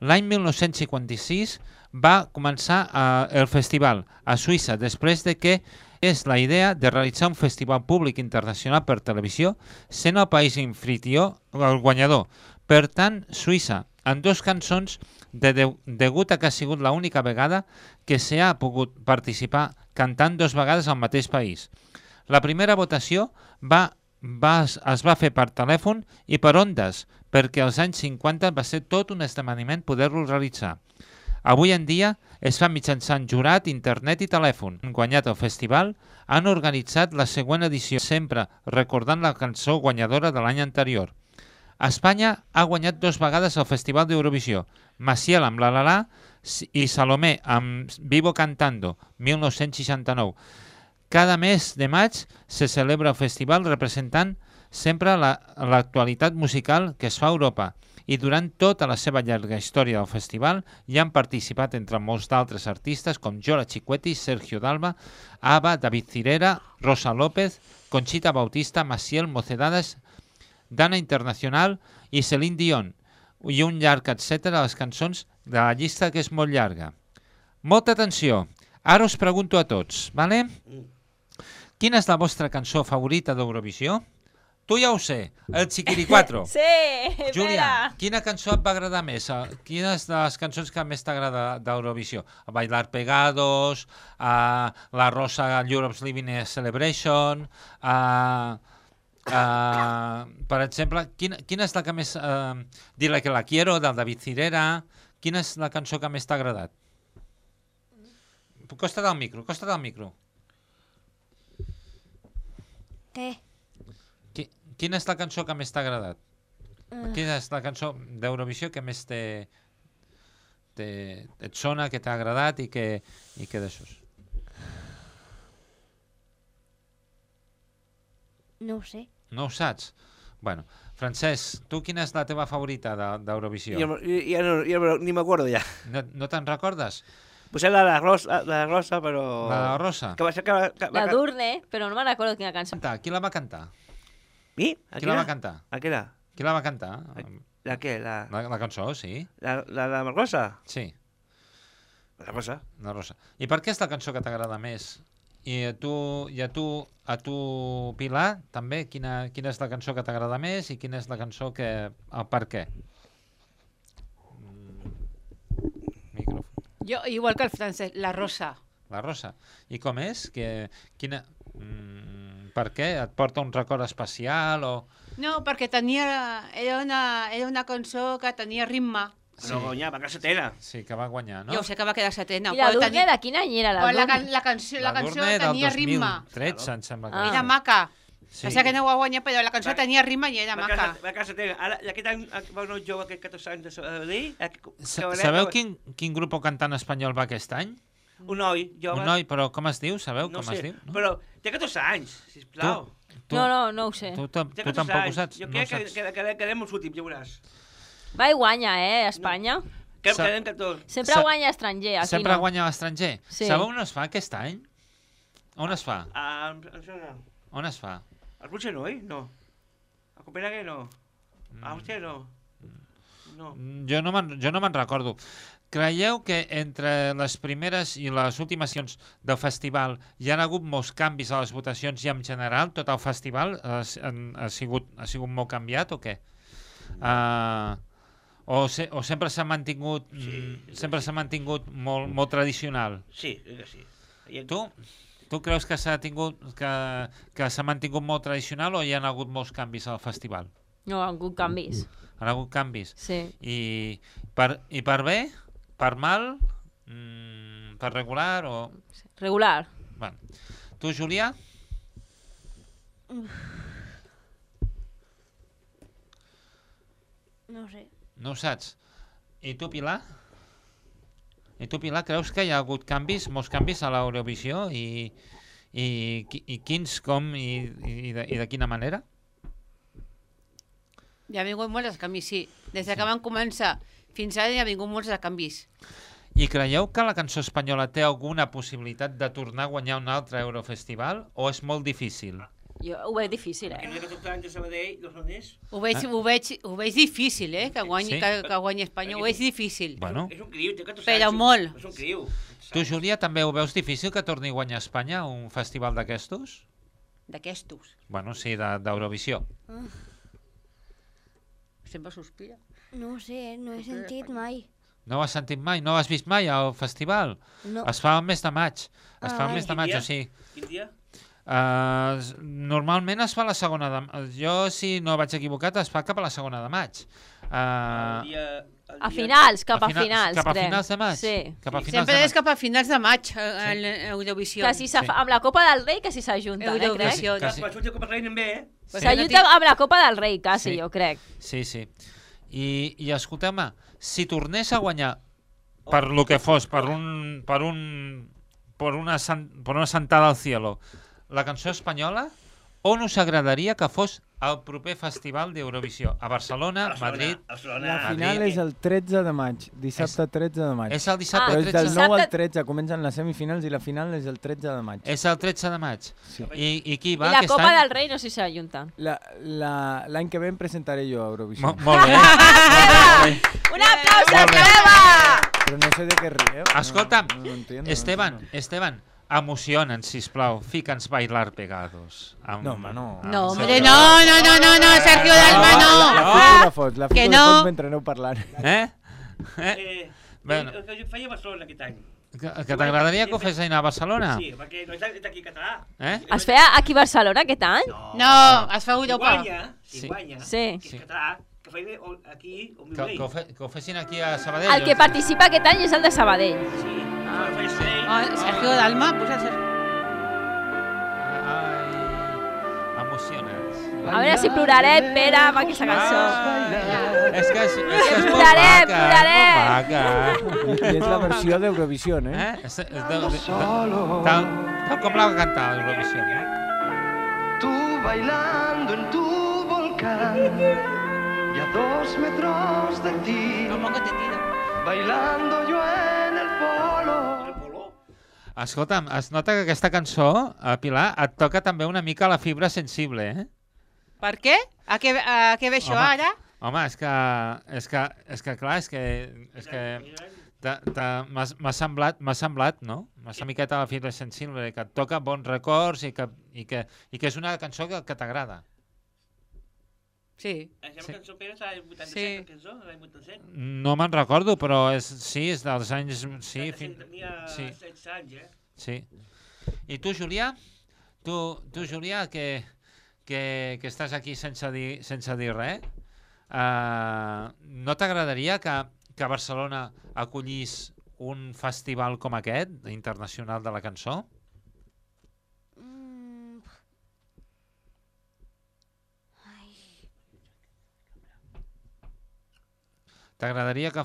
L'any 1956 va començar eh, el festival a Suïssa després de que és la idea de realitzar un festival públic internacional per televisió sent el país infritió el guanyador. Per tant, Suïssa, amb dos cançons de, de, degut a que ha sigut l'única vegada que s'ha pogut participar cantant dos vegades al mateix país. La primera votació va, va, es va fer per telèfon i per ondes, perquè als anys 50 va ser tot un esdeveniment poder-lo realitzar. Avui en dia es fa mitjançant jurat, internet i telèfon. Guanyat el festival, han organitzat la següent edició, sempre recordant la cançó guanyadora de l'any anterior. Espanya ha guanyat dos vegades el Festival d'Eurovisió, Maciel amb La La La i Salomé amb Vivo Cantando, 1969. Cada mes de maig se celebra el festival representant sempre l'actualitat la, musical que es fa a Europa i durant tota la seva llarga història del festival hi han participat entre molts d'altres artistes com Jola Chicueti, Sergio Dalma, Ava, David Cirera, Rosa López, Conchita Bautista, Maciel, Mocedades, Dana Internacional i Celine Dion, i un llarg etc de les cançons de la llista que és molt llarga. Molta atenció! Ara us pregunto a tots, vale? Quina és la vostra cançó favorita d'Eurovisió? Tu ja ho sé, el Chiquiricuatro. Sí, Júlia, espera. quina cançó et va agradar més? Eh, Quines de les cançons que més t'agrada d'Eurovisió? Bailar Pegados, uh, La Rosa Europe's Living a Celebration, uh, uh, per exemple, quina, quina és la que més... Uh, Dile que la quiero, del David Cirera. Quina és la cançó que més t'ha agradat? Costa del micro, costa del micro. Què? Qui, quina és la cançó que més t'ha agradat? Eh. Quina és la cançó d'Eurovisió que més te, te, et sona, que t'ha agradat i que, i que d'això? No ho sé. No ho saps? Bueno, Francesc, tu quina és la teva favorita de- d'Eurovisió? Ja, no- ja, no, ja no- ni m'acordo ja. No, no te'n recordes? Pues la de la Rosa, la de Rosa, però... La de la Rosa? Que va ser que, va- que, La va- d'Urne, però no me'n recordo quina cançó. Qui la va cantar? Mi? Qui la va cantar? A què era? Qui la va cantar? La què? La, La, la cançó, sí. la, la, la Rosa? Sí. La Rosa. La Rosa. I per què és la cançó que t'agrada més? I a tu, i a tu, a tu Pilar, també, quina, quina és la cançó que t'agrada més i quina és la cançó que... Per què? Jo, igual que el francès, la rosa. La Rosa. I com és? Que, quina, mm, per què? Et porta un record especial o... No, perquè tenia... Era una, era una cançó que tenia ritme. Però guanyava, que setena. Sí, que va guanyar, no? Jo sé que va quedar setena. I la Durne tenia- de quin any era la la, la, canció, la, cançó Durne del tenia ritme. 2013, em sembla que Era és. maca. Sí. Passa que no ho va guanyar, però la cançó tenia ritme i era Va maca. casa, va casa setena. Ara, aquest any va un jove aquest 14 anys de Sabadell. eh, que- que Sa- va- Sabeu que- quin, quin grup o cantant espanyol va aquest any? Un noi, jove. Un noi, però com es diu? Sabeu no com sé, es diu? però té 14 anys, sisplau. Tu- No, no, no ho sé. Tu, tu 14 tampoc ho anys. saps? Jo No ho crec que, saps. que, que, quedem els últims, ja veuràs. Va i guanya, eh, Espanya. Que, Sa- quedem 14. Sempre Sa- guanya estranger, aquí Sempre no. guanya l'estranger. Sí. Sabeu on es fa aquest any? On es fa? A, em sembla... On es fa? Rússia no, eh? No. A Copenhague no. A Àustria no. No. Jo no me'n jo no me'n recordo. Creieu que entre les primeres i les últimes sessions del festival hi han hagut molts canvis a les votacions i en general tot el festival ha, ha, ha, sigut, ha sigut molt canviat o què? Uh, O, se, o sempre s'ha mantingut, sí, sempre s'ha mantingut molt, molt tradicional? Sí, que sí. I- Tu? Tu creus que s'ha tingut que, que s'ha mantingut molt tradicional o hi ha hagut molts canvis al festival? No, ha hagut canvis. Han hagut canvis? Sí. I per, i per bé? Per mal? Mm, per regular o... Regular. Bueno. Tu, Julià? No ho sé. No ho saps. I tu, Pilar? I tu, Pilar, creus que hi ha hagut canvis, molts canvis a l'Eurovisió i, i, i quins, com i, i, de, i de quina manera? Hi ha vingut molts canvis, sí. Des de que van començar fins ara hi ha vingut molts de canvis. I creieu que la cançó espanyola té alguna possibilitat de tornar a guanyar un altre Eurofestival o és molt difícil? Jo ho veig difícil, eh? El que tot Sabadell, los soners... Ho veig, Ah. ho veig, ho veig difícil, eh? Que guanyi, Sí? que, que guanyi Espanya. Ho veig difícil. Bueno. És un criu, té 14 Però anys. molt. És un criu. Tu, Júlia, també ho veus difícil que torni a guanyar Espanya un festival d'aquestos? D'aquestos. Bueno, sí, de- d'Eurovisió. Ah, Sempre sospira. no ho sé, no he sentit mai. No ho has sentit mai? No ho has vist mai al festival? No. Es fa el mes de maig. Es fa el mes de maig, dia? o sigui... Quin dia? Uh, normalment es fa la segona de... Jo, si no vaig equivocat, es fa cap a la segona de maig. Uh, El dia... El A finals, cap a, final- finals, cap a crec. finals de maig? Sí. Cap a finals Sempre de és cap a finals de maig, eh, a l'Eurovisió. Que si sí. amb la Copa del Rei que si s'ajunten, eh, crec. Quasi. Surti el Copa Rei anem bé, eh? S'ajunta amb la Copa del Rei, quasi, Sí. jo crec. Sí, sí. I, i escolteu-me, si tornés a guanyar per lo que fos, per un, per un, per una, per una sentada al cielo, la cançó espanyola, on us agradaria que fos el proper festival d'Eurovisió? A Barcelona, Madrid... La final és el 13 de maig, dissabte 13 de maig. És el dissabte Però és 13. del 9 al Dissabte- 13, comencen les semifinals i la final és el 13 de maig. És el 13 de maig. Sí. I, I qui va I la aquest Copa any? del Rei no sé si s'ajunten. La- la- L'any que ve em presentaré jo a Eurovisió. Mo- molt bé. Un aplaus a Molt bé. Eva! Però no sé de què rieu. Escolta'm, no, no Esteban, no Esteban, emociona'ns, sisplau. Fica'ns bailar pegados. Amb... No, home, no. No, hombre, no, no, no, no, no, Sergio Dalma, no. La, la foto la fot, la foto Que la no. fot mentre aneu parlant. Eh? Eh? Eh, Bueno. el que feia a Barcelona aquest any. Que, que t'agradaria que ho fes anar a Barcelona? Sí, perquè no és d'aquí català. Eh? Es feia aquí a Barcelona aquest any? No, es fa a Si Europa. guanya, si Sí. guanya, Sí. que és català, que o- aquí on viu Que, ell. que, ho fe, que ho fessin aquí a Sabadell. El que participa aquest any és el de Sabadell. Sí, ah. Oh, Sergio Dalma, posa Sergio. Ai, emocionats. A veure si plorarem, Pere, amb aquesta cançó. És que és, és, que és molt Plorarem, maca, plorarem. molt maca. I, I és la versió d'Eurovisió, eh? Eh? És, és de, de, de, tal, tal com la va cantar a Eurovisió. Eh? Tú bailando en tu volcán y a dos metros de ti. Bailando yo en el polo. Escolta'm, es nota que aquesta cançó, a Pilar, et toca també una mica la fibra sensible, eh? Per què? A què, a què ve això Home. ara? Home, és que, és que, és que clar, és que, és que m'ha semblat, m'ha semblat, no? M'ha una miqueta la fibra sensible, que et toca bons records i que, i que, i que és una cançó que, que t'agrada. Sí. La seva cançó està l'any 87, Sí. cançó, l'any 87. No me'n recordo, però és, sí, és dels anys... Sí, fin... Tenia sí, 16 anys, eh? sí. I tu, Julià? Tu, tu Julià, que, que, que estàs aquí sense dir, sense dir res, uh, no t'agradaria que, que Barcelona acollís un festival com aquest, internacional de la cançó? T'agradaria que,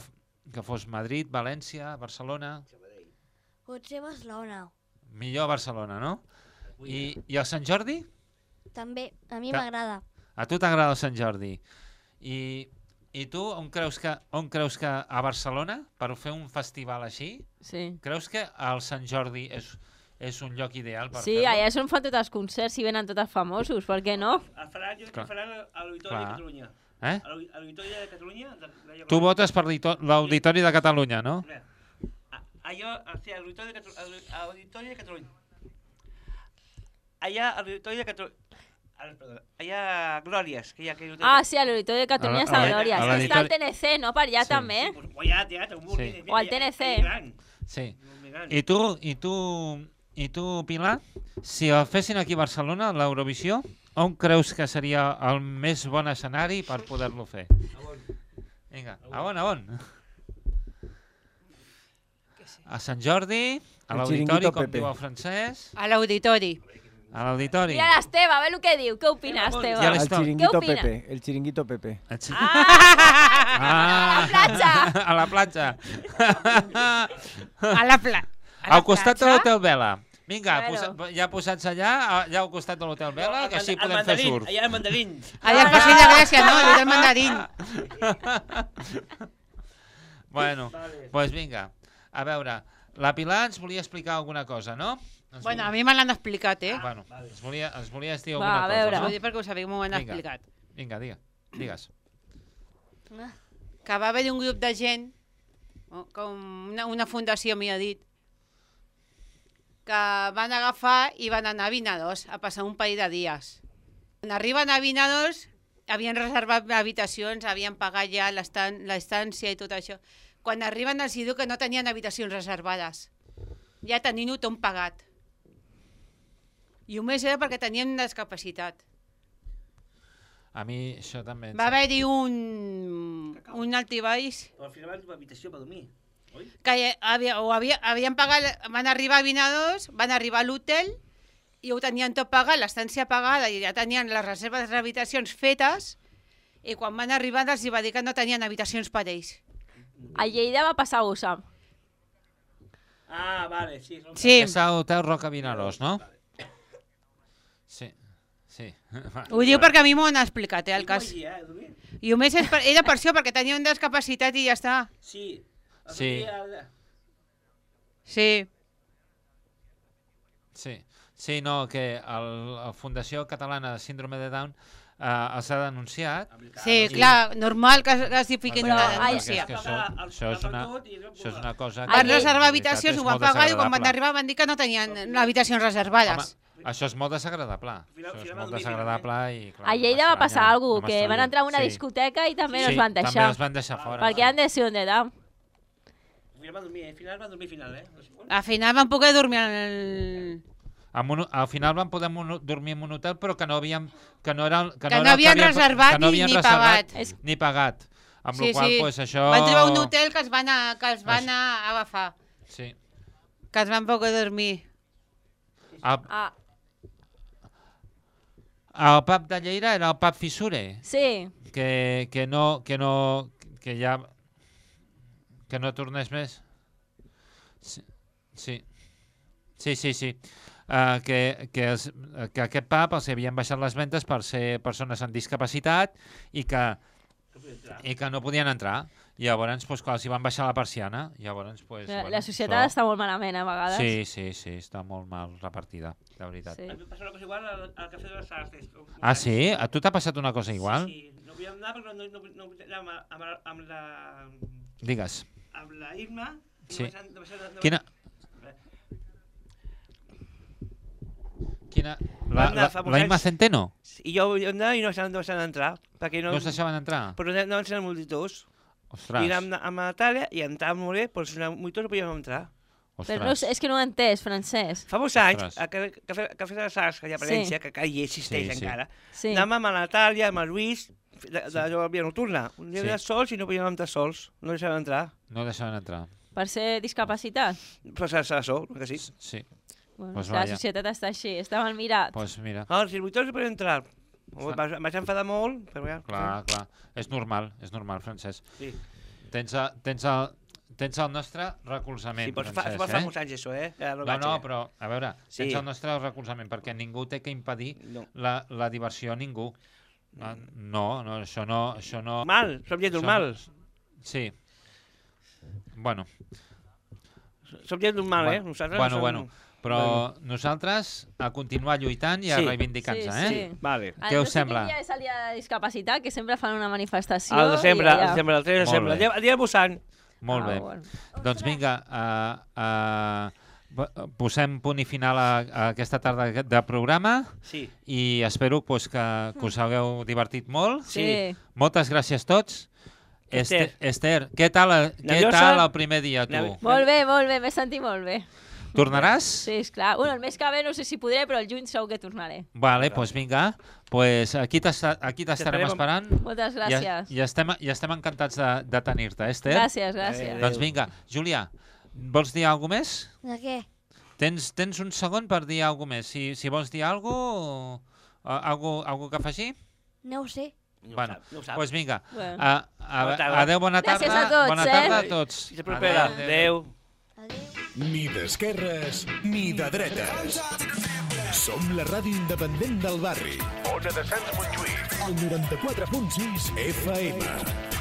que fos Madrid, València, Barcelona? potser Barcelona. Millor Barcelona, no? I, I el Sant Jordi? També, a mi m'agrada. A tu t'agrada el Sant Jordi. I, i tu on creus, que, on creus que a Barcelona, per fer un festival així, Sí. creus que el Sant Jordi és, és un lloc ideal per Sí, allà és on fan tots els concerts i venen tots els famosos, per què no? El faran, jo crec que Clar. faran a l'Auditori de Catalunya. Eh? A l'Audi- a l'Auditori de Catalunya... De, de, Tu votes per l'Audito- l'Auditori de Catalunya, no? Allò, o sigui, a l'Auditori de, Catalu- de Catalunya. Allà, a l'Auditori de Catalunya. Hi ha Glòries, que hi ha... Que Ah, sí, a l'Auditori de Catalunya A està a està al TNC, no? Per allà Sí. també. O ha teatre, un. Sí. O al TNC. Sí. I tu, i tu, i tu, Pilar, si el fessin aquí a Barcelona, l'Eurovisió, on creus que seria el més bon escenari per poder-lo fer? Vinga, a on, a on? A Sant Jordi, a l'auditori, com diu el francès, A l'auditori. a l'auditori. Mira l'Esteve, a veure que diu. Què opina, Esteve? Ja El Què opina? Pepe, el chiringuito Pepe. El chi- Ah! A la platja! a la platja. A la pla... a la Al costat de platja? l'Hotel Vela. Vinga, Bueno. posa, ja posats allà, allà al costat de l'Hotel Vela, que així El podem fer surf. Allà al mandarín. Allà al Passeig de Gràcia, no, l'Hotel Mandarín. Bueno, doncs pues vinga. A veure, la Pilar ens volia explicar alguna cosa, no? Ens Bueno, volia- a mi me l'han explicat, eh? Bueno, ens, volia, ens volies dir Va, alguna a veure. cosa, no? perquè ho sabeu, m'ho han Vinga. explicat. Vinga, diga, digues. Que va haver un grup de gent, o com una, una fundació m'hi ha dit, que van agafar i van anar a Vinadors a passar un parell de dies. Quan arriben a Vinadors, havien reservat habitacions, havien pagat ja l'estància i tot això. Quan arriben els diu que no tenien habitacions reservades. Ja tenint-ho tot pagat. I només era perquè tenien una discapacitat. A mi això també... Va haver-hi un, un altibaix Però al final trobar habitació per dormir. Que havia, o havia, havien pagat, van arribar a Vinadors, van arribar a l'hotel i ho tenien tot pagat, l'estància pagada i ja tenien les reserves d'habitacions fetes i quan van arribar els va dir que no tenien habitacions per ells. A Lleida va passar, ho sap. Ah, vale, sí. Sí. És a Hotel Roca Vinaròs, no? Sí, sí. Ho diu perquè a mi m'ho han explicat, eh, el cas. eh? I només és per, era per això, perquè tenia una discapacitat i ja està. Sí. Sí. Sí. Sí, sí, no, que el, la Fundació Catalana de Síndrome de Down eh, els ha denunciat. Sí, i- clar, normal que, que es fiquin una denúncia. que això, això, és una, això és una cosa... que, Van de reservar habitacions, ho van pagar i quan van arribar van dir que no tenien habitacions reservades. Home, això és molt desagradable. Això és molt desagradable i... Clar, A Lleida va passar alguna no cosa, que van entrar a una Sí. discoteca i també Sí, no els van també deixar. els van deixar fora, Perquè han de ser un de dam. Al final va dormir, al final va dormir al final, eh? Al final van poder dormir en el... Amb un, al final van poder mono, dormir en un hotel, però que no havien, que no era, que Que no, no havien havien- reservat que no ni- havien ni reservat pagat. Ni pagat. Amb sí, la qual sí. pues, això... Van trobar un hotel que els van, a, que els van a agafar, Sí. que els van poder dormir. El, Ah, el pub de Lleida era el pub Fissure, sí. que, que no, que no, que ja, que no tornés més. Sí, sí, sí, sí. sí. Uh, que, que, els, que aquest pub els havien baixat les ventes per ser persones amb discapacitat i que, i que no podien entrar. Llavors, pues, clar, els hi van baixar la persiana. Llavors, pues, La, bueno, la societat això- està molt malament, a vegades. Sí, sí, sí, està molt mal repartida, de veritat. Sí. A mi em passa una cosa igual al, al Cafè de les Artes. Ah, sí? A tu t'ha passat una cosa igual? Sí, no podíem anar perquè no, no, no, no amb, amb, amb la... Digues. Amb la Irma. Sí. no baixant- no baixant- no- Quina... Quina... La, anar la, la molts anys. Centeno? I jo jo anava i no deixaven, no deixaven entrar. Perquè no, No us deixaven entrar? Però no, no ens eren multituds. Ostres. I anàvem amb Natàlia i entràvem molt bé, però si no multituds no podíem entrar. Però no, és que no ho he entès, francès. Fa molts anys, Ostres. a Cafè, Cafè, de les Arts, que hi ha Sí. València, que encara hi existeix Sí, sí. encara, Sí. anàvem amb la Natàlia, amb el Lluís, de, de, de la via nocturna. Un dia Sí. sí. sols i no podíem entrar sols. No deixaven entrar. No deixaven entrar. Per ser discapacitat. Però s'ha de sol, que sí. Sí. Bueno, Pues la vaya. societat està així, està mal mirat. Pues mira. Ah, els circuitors no podien entrar. Em vaig, enfadar molt, però ja... Clar, clar. És normal, és normal, Francesc. Sí. Tens, el, tens, el, tens el nostre recolzament, Sí, però fa, Francesc, fa, fa eh? molts anys, això, eh? No, vaig, no, eh? però, a veure, Sí. tens el nostre recolzament, perquè ningú té que impedir No. la, la diversió a ningú. Ah, No, no, això no... Això no Mal, som gent normal. no- Sí. Bueno. Som gent normal, bueno, eh? Nosaltres bueno, som- bueno, però nosaltres a continuar lluitant i a Sí. reivindicar-nos, Sí, eh? sí. Vale. Què us sembla? El dia és el dia de discapacitat, que sempre fan una manifestació. Al desembre, i al allà- desembre, el 3 de Molt desembre. bé. El dia, el dia del Busan. Molt Ah, bé. bueno. Doncs vinga, uh, uh, Posem punt i final a, a aquesta tarda de programa Sí. i espero pues, que, que us hagueu divertit molt. Sí. Moltes gràcies a tots. Esther. Esther, què, tal, eh, què tal el primer dia, tu? Molt bé, molt bé, m'he sentit molt bé. Tornaràs? Sí, esclar. Bueno, el mes que ve no sé si podré, però el juny segur que tornaré. Vale, doncs pues vinga. Pues aquí t'esta- aquí t'estarem esperant. Moltes I, gràcies. i, estem, I estem encantats de, de tenir-te, Esther. Gràcies, gràcies. Doncs vinga, Júlia, vols dir alguna més? De què? Tens, tens un segon per dir alguna més. Si, si vols dir alguna cosa, algo, algo que afegir? No ho sé. Bueno, no ho sap. pues vinga. Bueno. A, a, Bona tarda. adeu, bona tarda. Gràcies a tots, bona eh? tarda a tots. Fins la propera. Adéu. Ni d'esquerres ni de dretes. Som la ràdio independent del barri. Ona de Sants Montjuïc. El 94.6 FM.